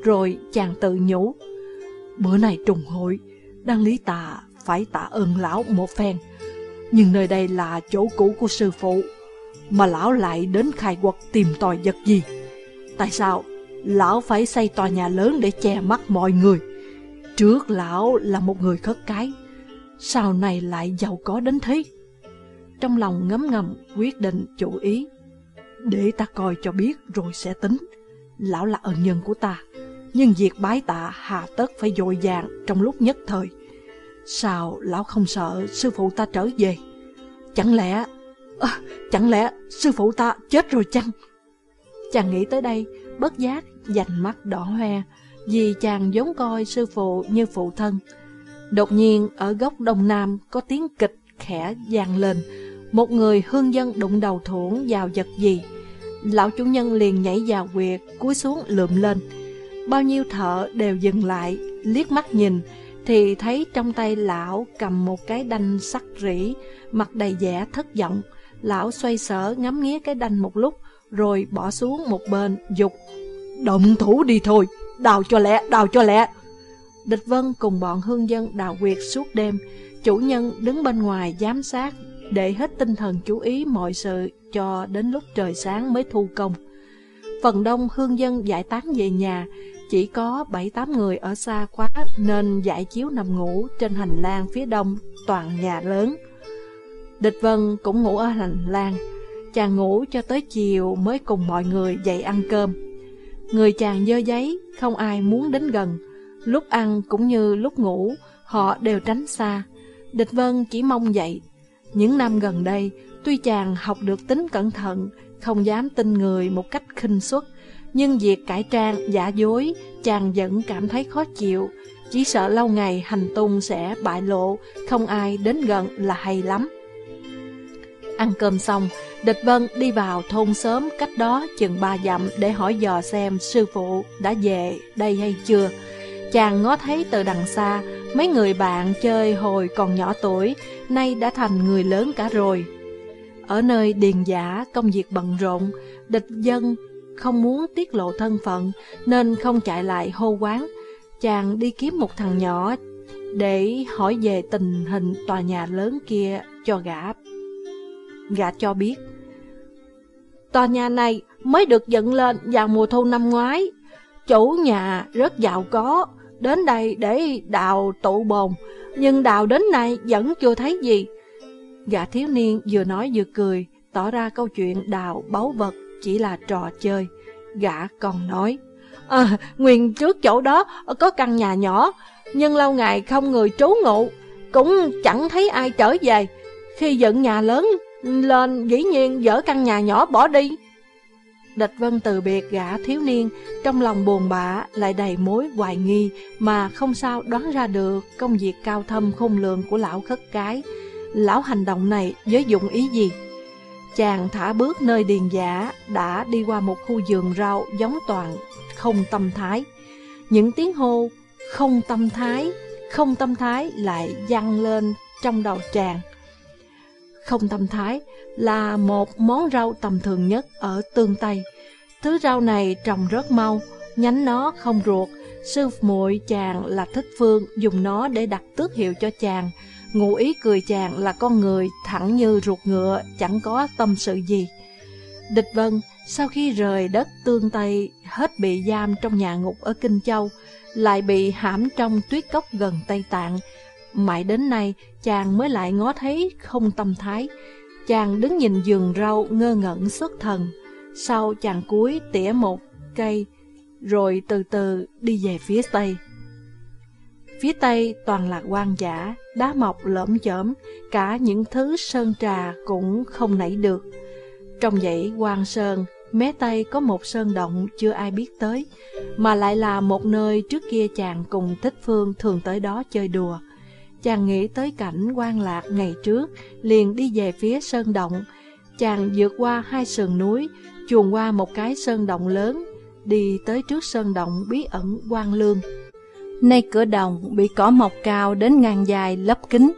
Rồi chàng tự nhủ, bữa này trùng hội, đang lý ta phải tạ ơn lão một phen. Nhưng nơi đây là chỗ cũ của sư phụ, mà lão lại đến khai quật tìm tòi vật gì. Tại sao lão phải xây tòa nhà lớn để che mắt mọi người? Trước lão là một người khất cái, sau này lại giàu có đến thế. Trong lòng ngấm ngầm quyết định chủ ý, để ta coi cho biết rồi sẽ tính. Lão là ân nhân của ta, nhưng việc bái tạ hà tất phải dội dàng trong lúc nhất thời. Sao lão không sợ sư phụ ta trở về? Chẳng lẽ... À, chẳng lẽ sư phụ ta chết rồi chăng? Chàng nghĩ tới đây, bất giác, dành mắt đỏ hoe, vì chàng giống coi sư phụ như phụ thân. Đột nhiên, ở góc đông nam có tiếng kịch khẽ vang lên, một người hương dân đụng đầu thủng vào vật gì. Lão chủ nhân liền nhảy vào quyệt, cúi xuống lượm lên. Bao nhiêu thợ đều dừng lại, liếc mắt nhìn, thì thấy trong tay lão cầm một cái đanh sắt rỉ, mặt đầy vẻ thất vọng. Lão xoay sở ngắm nghía cái đanh một lúc, rồi bỏ xuống một bên, dục. Động thủ đi thôi, đào cho lẹ, đào cho lẹ. Địch Vân cùng bọn hương dân đào quyệt suốt đêm, chủ nhân đứng bên ngoài giám sát, để hết tinh thần chú ý mọi sự cho đến lúc trời sáng mới thu công. Phần đông hương dân giải tán về nhà, chỉ có 7-8 người ở xa quá nên giải chiếu nằm ngủ trên hành lang phía đông toàn nhà lớn. Địch Vân cũng ngủ ở hành lang, chàng ngủ cho tới chiều mới cùng mọi người dậy ăn cơm. Người chàng dơ giấy, không ai muốn đến gần. Lúc ăn cũng như lúc ngủ, họ đều tránh xa. Địch Vân chỉ mong dậy. Những năm gần đây, tuy chàng học được tính cẩn thận, không dám tin người một cách khinh suất, nhưng việc cải trang, giả dối, chàng vẫn cảm thấy khó chịu. Chỉ sợ lâu ngày hành tung sẽ bại lộ, không ai đến gần là hay lắm. Ăn cơm xong, Địch Vân đi vào thôn sớm cách đó chừng ba dặm để hỏi dò xem sư phụ đã về đây hay chưa. Chàng ngó thấy từ đằng xa, mấy người bạn chơi hồi còn nhỏ tuổi, nay đã thành người lớn cả rồi. Ở nơi điền giả, công việc bận rộn, địch dân không muốn tiết lộ thân phận nên không chạy lại hô quán. Chàng đi kiếm một thằng nhỏ để hỏi về tình hình tòa nhà lớn kia cho gã. Gã cho biết, tòa nhà này mới được dựng lên vào mùa thu năm ngoái. Chủ nhà rất giàu có, đến đây để đào tụ bồn, nhưng đào đến nay vẫn chưa thấy gì. Gã thiếu niên vừa nói vừa cười, tỏ ra câu chuyện đào báu vật chỉ là trò chơi. Gã còn nói, ờ, à, nguyên trước chỗ đó có căn nhà nhỏ, nhưng lâu ngày không người trú ngụ, cũng chẳng thấy ai trở về. Khi dựng nhà lớn lên, dĩ nhiên dỡ căn nhà nhỏ bỏ đi. Địch Vân từ biệt gã thiếu niên, trong lòng buồn bã lại đầy mối hoài nghi mà không sao đoán ra được công việc cao thâm khôn lường của lão khất cái. Lão hành động này với dụng ý gì? Chàng thả bước nơi điền giả đã đi qua một khu vườn rau giống toàn không tâm thái. Những tiếng hô không tâm thái, không tâm thái lại vang lên trong đầu chàng. Không tâm thái là một món rau tầm thường nhất ở tương Tây. Thứ rau này trồng rất mau, nhánh nó không ruột. Sư muội chàng là Thích Phương dùng nó để đặt tước hiệu cho chàng. Ngụ ý cười chàng là con người thẳng như ruột ngựa, chẳng có tâm sự gì. Địch Vân, sau khi rời đất tương Tây, hết bị giam trong nhà ngục ở Kinh Châu, lại bị hãm trong tuyết cốc gần Tây Tạng. Mãi đến nay, chàng mới lại ngó thấy không tâm thái. Chàng đứng nhìn vườn rau ngơ ngẩn xuất thần. Sau chàng cúi tỉa một cây, rồi từ từ đi về phía Tây. Phía Tây toàn là quan giả, đá mọc lởm chởm, cả những thứ sơn trà cũng không nảy được. Trong dãy quan sơn, Mé Tây có một sơn động chưa ai biết tới, mà lại là một nơi trước kia chàng cùng Thích Phương thường tới đó chơi đùa. Chàng nghĩ tới cảnh quan lạc ngày trước, liền đi về phía sơn động. Chàng vượt qua hai sườn núi, chuồn qua một cái sơn động lớn, đi tới trước sơn động bí ẩn quan lương. Nay cửa đồng bị cỏ mọc cao đến ngàn dài lấp kính,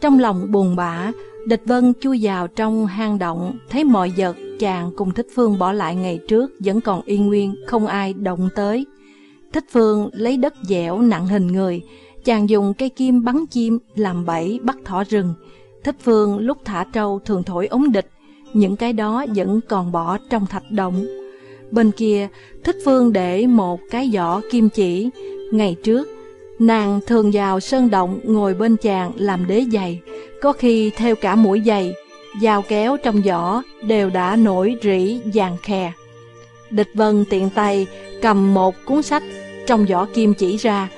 trong lòng buồn bã, Địch Vân chui vào trong hang động, thấy mọi vật chàng cùng Thích Phương bỏ lại ngày trước vẫn còn y nguyên, không ai động tới. Thích Phương lấy đất dẻo nặng hình người, chàng dùng cây kim bắn chim làm bẫy bắt thỏ rừng. Thích Phương lúc thả trâu thường thổi ống địch, những cái đó vẫn còn bỏ trong thạch động. Bên kia, Thích Phương để một cái giỏ kim chỉ. Ngày trước, nàng thường vào sơn động ngồi bên chàng làm đế giày, có khi theo cả mũi giày, dao kéo trong giỏ đều đã nổi rỉ vàng khè. Địch Vân tiện tay cầm một cuốn sách trong giỏ kim chỉ ra.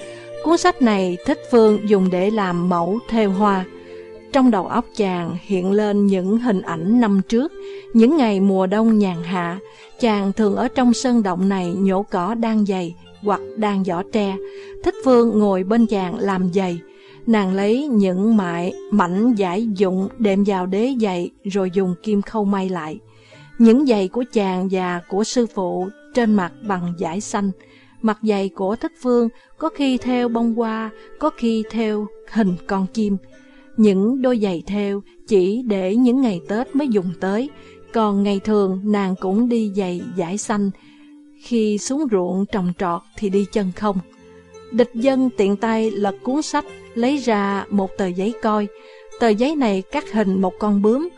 Cuốn sách này Thích Phương dùng để làm mẫu theo hoa. Trong đầu óc chàng hiện lên những hình ảnh năm trước, những ngày mùa đông nhàn hạ, chàng thường ở trong sân động này nhổ cỏ đang dày hoặc đang giỏ tre. Thích Phương ngồi bên chàng làm giày, Nàng lấy những mại mảnh giải dụng đệm vào đế giày rồi dùng kim khâu may lại. Những giày của chàng và của sư phụ trên mặt bằng giải xanh. Mặt giày của thích phương có khi theo bông hoa, có khi theo hình con chim. Những đôi giày theo chỉ để những ngày Tết mới dùng tới, còn ngày thường nàng cũng đi giày giải xanh. Khi xuống ruộng trồng trọt thì đi chân không. Địch dân tiện tay lật cuốn sách, lấy ra một tờ giấy coi. Tờ giấy này cắt hình một con bướm.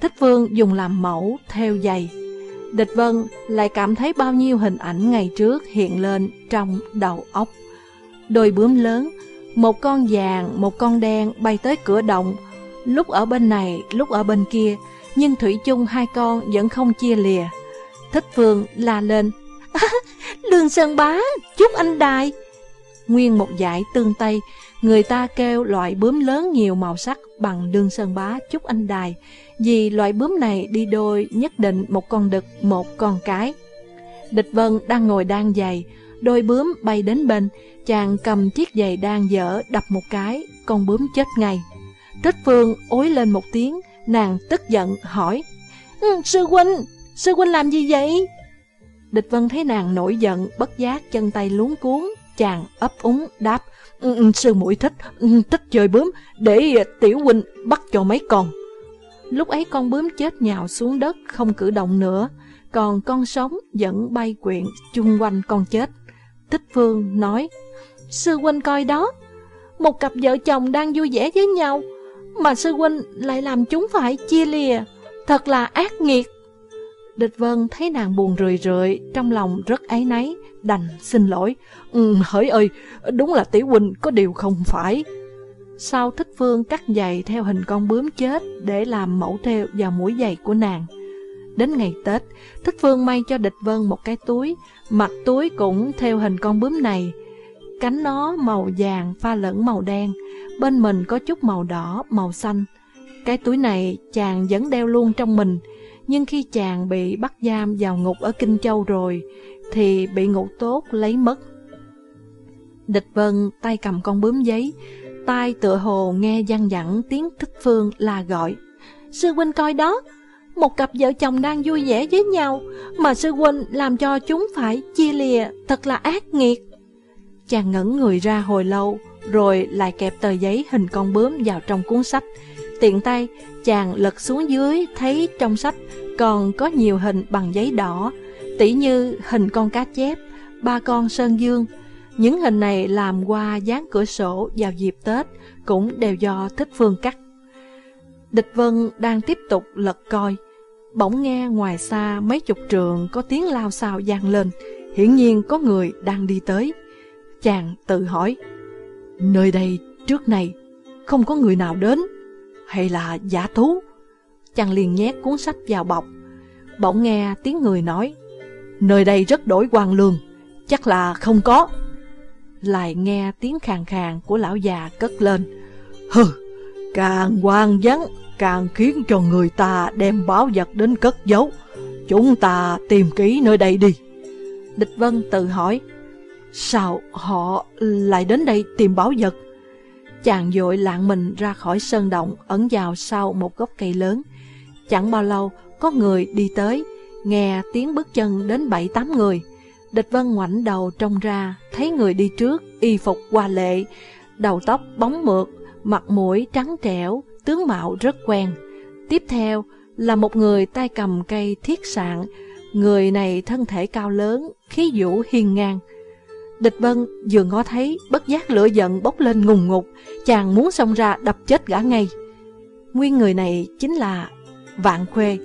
Thích Vương dùng làm mẫu, theo giày. Địch Vân lại cảm thấy bao nhiêu hình ảnh ngày trước hiện lên trong đầu óc. Đôi bướm lớn, một con vàng, một con đen bay tới cửa động, lúc ở bên này, lúc ở bên kia, nhưng Thủy chung hai con vẫn không chia lìa. Thích Phương la lên, Lương Sơn Bá, chúc anh đài nguyên một dải tương Tây, người ta kêu loại bướm lớn nhiều màu sắc bằng đương sơn bá chúc anh đài, vì loại bướm này đi đôi nhất định một con đực, một con cái. Địch Vân đang ngồi đang giày, đôi bướm bay đến bên, chàng cầm chiếc giày đang dở đập một cái, con bướm chết ngay. Trích Phương ối lên một tiếng, nàng tức giận hỏi, ừ, Sư huynh, sư huynh làm gì vậy? Địch Vân thấy nàng nổi giận, bất giác chân tay luống cuốn, Chàng ấp úng đáp, ừ, ừ, sư muội thích, thích chơi bướm, để tiểu huynh bắt cho mấy con. Lúc ấy con bướm chết nhào xuống đất, không cử động nữa. còn con sống vẫn bay quyện chung quanh con chết. Thích Phương nói, Sư huynh coi đó, một cặp vợ chồng đang vui vẻ với nhau, mà sư huynh lại làm chúng phải chia lìa, thật là ác nghiệt. Địch Vân thấy nàng buồn rười rượi, trong lòng rất áy náy, đành xin lỗi. Ừ, hỡi ơi, đúng là tiểu huynh có điều không phải. Sau thích phương cắt giày theo hình con bướm chết để làm mẫu theo vào mũi giày của nàng. Đến ngày Tết, thích phương may cho địch vân một cái túi, mặt túi cũng theo hình con bướm này. Cánh nó màu vàng pha lẫn màu đen, bên mình có chút màu đỏ, màu xanh. Cái túi này chàng vẫn đeo luôn trong mình, nhưng khi chàng bị bắt giam vào ngục ở Kinh Châu rồi, thì bị ngục tốt lấy mất. Địch Vân tay cầm con bướm giấy, tai tựa hồ nghe gian dẳng tiếng thích phương là gọi. Sư huynh coi đó, một cặp vợ chồng đang vui vẻ với nhau, mà sư huynh làm cho chúng phải chia lìa, thật là ác nghiệt. Chàng ngẩn người ra hồi lâu, rồi lại kẹp tờ giấy hình con bướm vào trong cuốn sách. Tiện tay, chàng lật xuống dưới thấy trong sách còn có nhiều hình bằng giấy đỏ, tỉ như hình con cá chép, ba con sơn dương. Những hình này làm qua dán cửa sổ vào dịp Tết cũng đều do Thích Phương cắt. Địch Vân đang tiếp tục lật coi, bỗng nghe ngoài xa mấy chục trường có tiếng lao xao vang lên, hiển nhiên có người đang đi tới. Chàng tự hỏi, nơi đây trước này không có người nào đến, hay là giả thú? Chàng liền nhét cuốn sách vào bọc, bỗng nghe tiếng người nói, Nơi đây rất đổi quan lương Chắc là không có Lại nghe tiếng khàn khàn của lão già cất lên Hừ, càng quan vắng Càng khiến cho người ta đem báo vật đến cất giấu. Chúng ta tìm kỹ nơi đây đi. Địch Vân tự hỏi Sao họ lại đến đây tìm báo vật? Chàng dội lạng mình ra khỏi sơn động Ẩn vào sau một gốc cây lớn. Chẳng bao lâu có người đi tới Nghe tiếng bước chân đến bảy tám người, địch vân ngoảnh đầu trông ra, thấy người đi trước, y phục hoa lệ, đầu tóc bóng mượt, mặt mũi trắng trẻo, tướng mạo rất quen. Tiếp theo là một người tay cầm cây thiết sạn, người này thân thể cao lớn, khí vũ hiên ngang. Địch Vân vừa ngó thấy, bất giác lửa giận bốc lên ngùng ngục, chàng muốn xông ra đập chết gã ngay. Nguyên người này chính là Vạn Khuê,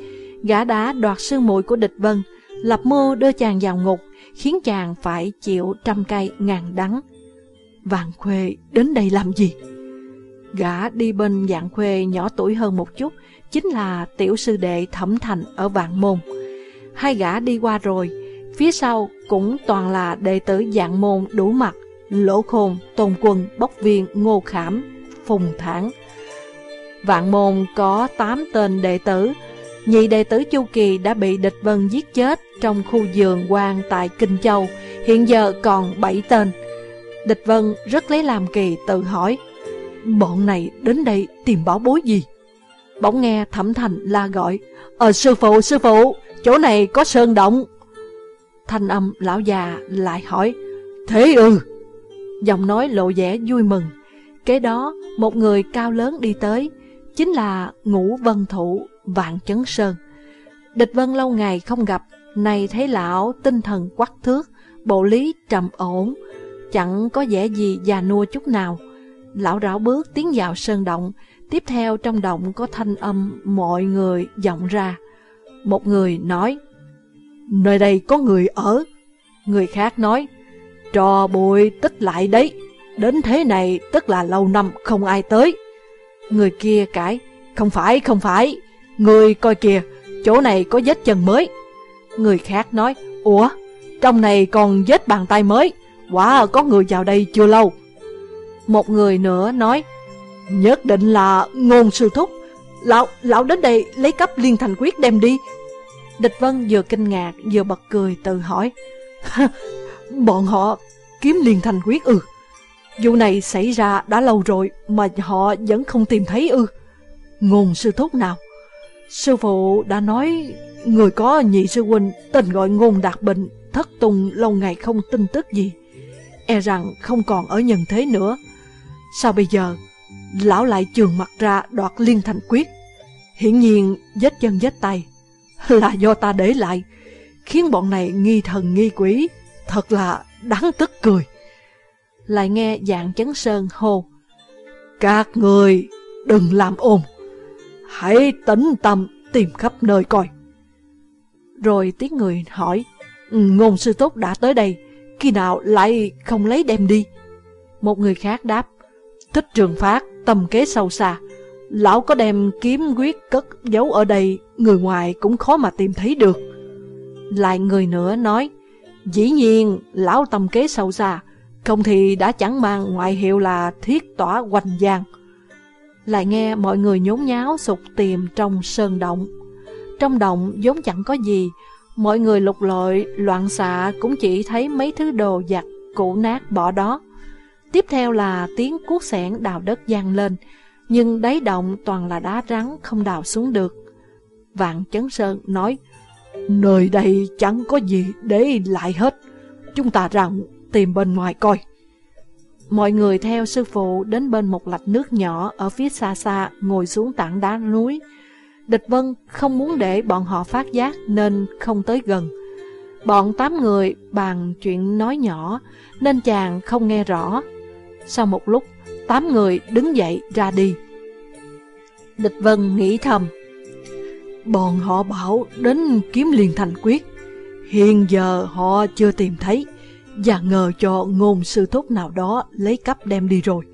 gã đã đoạt sư muội của địch vân, lập mưu đưa chàng vào ngục, khiến chàng phải chịu trăm cây ngàn đắng. Vạn Khuê đến đây làm gì? Gã đi bên dạng Khuê nhỏ tuổi hơn một chút, chính là tiểu sư đệ thẩm thành ở Vạn Môn. Hai gã đi qua rồi, phía sau cũng toàn là đệ tử dạng Môn đủ mặt, lỗ khôn, tôn quân, bốc viên, ngô khảm, phùng thản. Vạn Môn có 8 tên đệ tử, Nhị đệ tử Chu Kỳ đã bị địch vân giết chết trong khu giường quan tại Kinh Châu, hiện giờ còn 7 tên. Địch vân rất lấy làm kỳ tự hỏi, bọn này đến đây tìm bảo bối gì? Bỗng nghe thẩm thành la gọi, Ờ sư phụ, sư phụ, chỗ này có sơn động. Thanh âm lão già lại hỏi, Thế ư? Giọng nói lộ vẻ vui mừng. Kế đó, một người cao lớn đi tới, chính là Ngũ Vân Thụ Vạn Chấn Sơn. Địch Vân lâu ngày không gặp, này thấy lão tinh thần quắc thước, bộ lý trầm ổn, chẳng có vẻ gì già nua chút nào. Lão rảo bước tiến vào sơn động, tiếp theo trong động có thanh âm mọi người vọng ra. Một người nói, nơi đây có người ở. Người khác nói, trò bụi tích lại đấy, đến thế này tức là lâu năm không ai tới. Người kia cãi, không phải, không phải, người coi kìa, chỗ này có vết chân mới. Người khác nói, ủa, trong này còn vết bàn tay mới, quả có người vào đây chưa lâu. Một người nữa nói, nhất định là ngôn sư thúc, lão, lão đến đây lấy cấp liên thành quyết đem đi. Địch Vân vừa kinh ngạc vừa bật cười tự hỏi, bọn họ kiếm liên thành quyết ư. Vụ này xảy ra đã lâu rồi mà họ vẫn không tìm thấy ư. Ngôn sư thúc nào? Sư phụ đã nói người có nhị sư huynh tên gọi ngôn đạt bệnh thất tùng lâu ngày không tin tức gì. E rằng không còn ở nhân thế nữa. Sao bây giờ lão lại trường mặt ra đoạt liên thành quyết? Hiển nhiên vết chân vết tay là do ta để lại. khiến bọn này nghi thần nghi quỷ, thật là đáng tức cười. Lại nghe dạng chấn sơn hô. Các người đừng làm ồn, hãy tĩnh tâm tìm khắp nơi coi. Rồi tiếng người hỏi, ừ, ngôn sư tốt đã tới đây, khi nào lại không lấy đem đi? Một người khác đáp, thích trường phát, tâm kế sâu xa. Lão có đem kiếm quyết cất giấu ở đây, người ngoài cũng khó mà tìm thấy được. Lại người nữa nói, dĩ nhiên lão tâm kế sâu xa, không thì đã chẳng mang ngoại hiệu là thiết tỏa hoành giang. Lại nghe mọi người nhốn nháo sụt tìm trong sơn động. Trong động vốn chẳng có gì, mọi người lục lội, loạn xạ cũng chỉ thấy mấy thứ đồ giặt, cũ nát bỏ đó. Tiếp theo là tiếng cuốc sẻn đào đất gian lên, nhưng đáy động toàn là đá rắn không đào xuống được. Vạn Chấn Sơn nói, Nơi đây chẳng có gì để lại hết, chúng ta rằng tìm bên ngoài coi. Mọi người theo sư phụ đến bên một lạch nước nhỏ ở phía xa xa ngồi xuống tảng đá núi. Địch Vân không muốn để bọn họ phát giác nên không tới gần. Bọn tám người bàn chuyện nói nhỏ nên chàng không nghe rõ. Sau một lúc, tám người đứng dậy ra đi. Địch Vân nghĩ thầm. Bọn họ bảo đến kiếm liền thành quyết. Hiện giờ họ chưa tìm thấy và ngờ cho ngôn sư thúc nào đó lấy cắp đem đi rồi.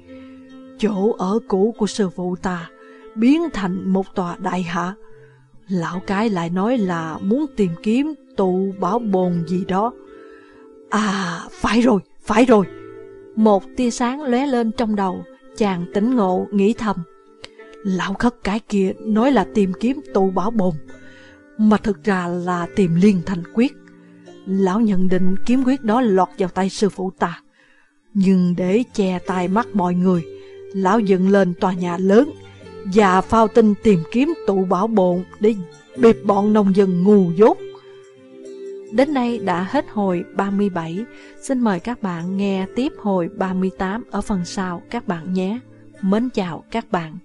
Chỗ ở cũ của sư phụ ta biến thành một tòa đại hạ. Lão cái lại nói là muốn tìm kiếm tụ bảo bồn gì đó. À, phải rồi, phải rồi. Một tia sáng lóe lên trong đầu, chàng tỉnh ngộ nghĩ thầm. Lão khất cái kia nói là tìm kiếm tụ bảo bồn, mà thực ra là tìm liên thành quyết. Lão nhận định kiếm quyết đó lọt vào tay sư phụ ta. Nhưng để che tai mắt mọi người, lão dựng lên tòa nhà lớn và phao tin tìm kiếm tụ bảo bồn để bịp bọn nông dân ngu dốt. Đến đây đã hết hồi 37, xin mời các bạn nghe tiếp hồi 38 ở phần sau các bạn nhé. Mến chào các bạn.